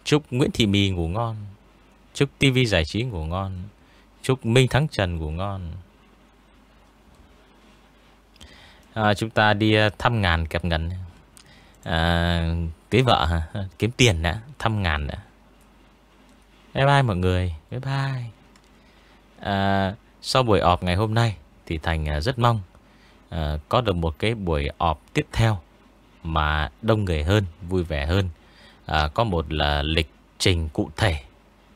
Chúc Nguyễn Thị Mì ngủ ngon. Chúc TV Giải Trí ngủ ngon. Chúc Minh Thắng Trần ngủ ngon. À, chúng ta đi à, thăm ngàn kẹp ngần. À, cưới vợ hả? Kiếm tiền đã, thăm ngàn đã. Bye bye mọi người Bye bye à, Sau buổi họp ngày hôm nay Thì Thành à, rất mong à, Có được một cái buổi họp tiếp theo Mà đông người hơn Vui vẻ hơn à, Có một là lịch trình cụ thể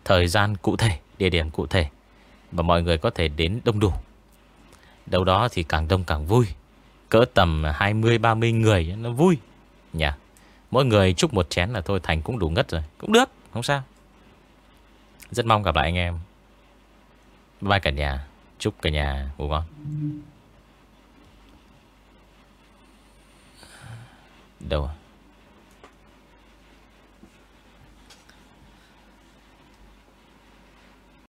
Thời gian cụ thể Địa điểm cụ thể Và mọi người có thể đến đông đủ. Đâu đó thì càng đông càng vui. Cỡ tầm 20-30 người Nó vui Nhỉ? Mỗi người chúc một chén là thôi Thành cũng đủ ngất rồi. Cũng được không sao. Rất mong gặp lại anh em. Bye cả nhà. Chúc cả nhà ngủ ngon. Đâu à?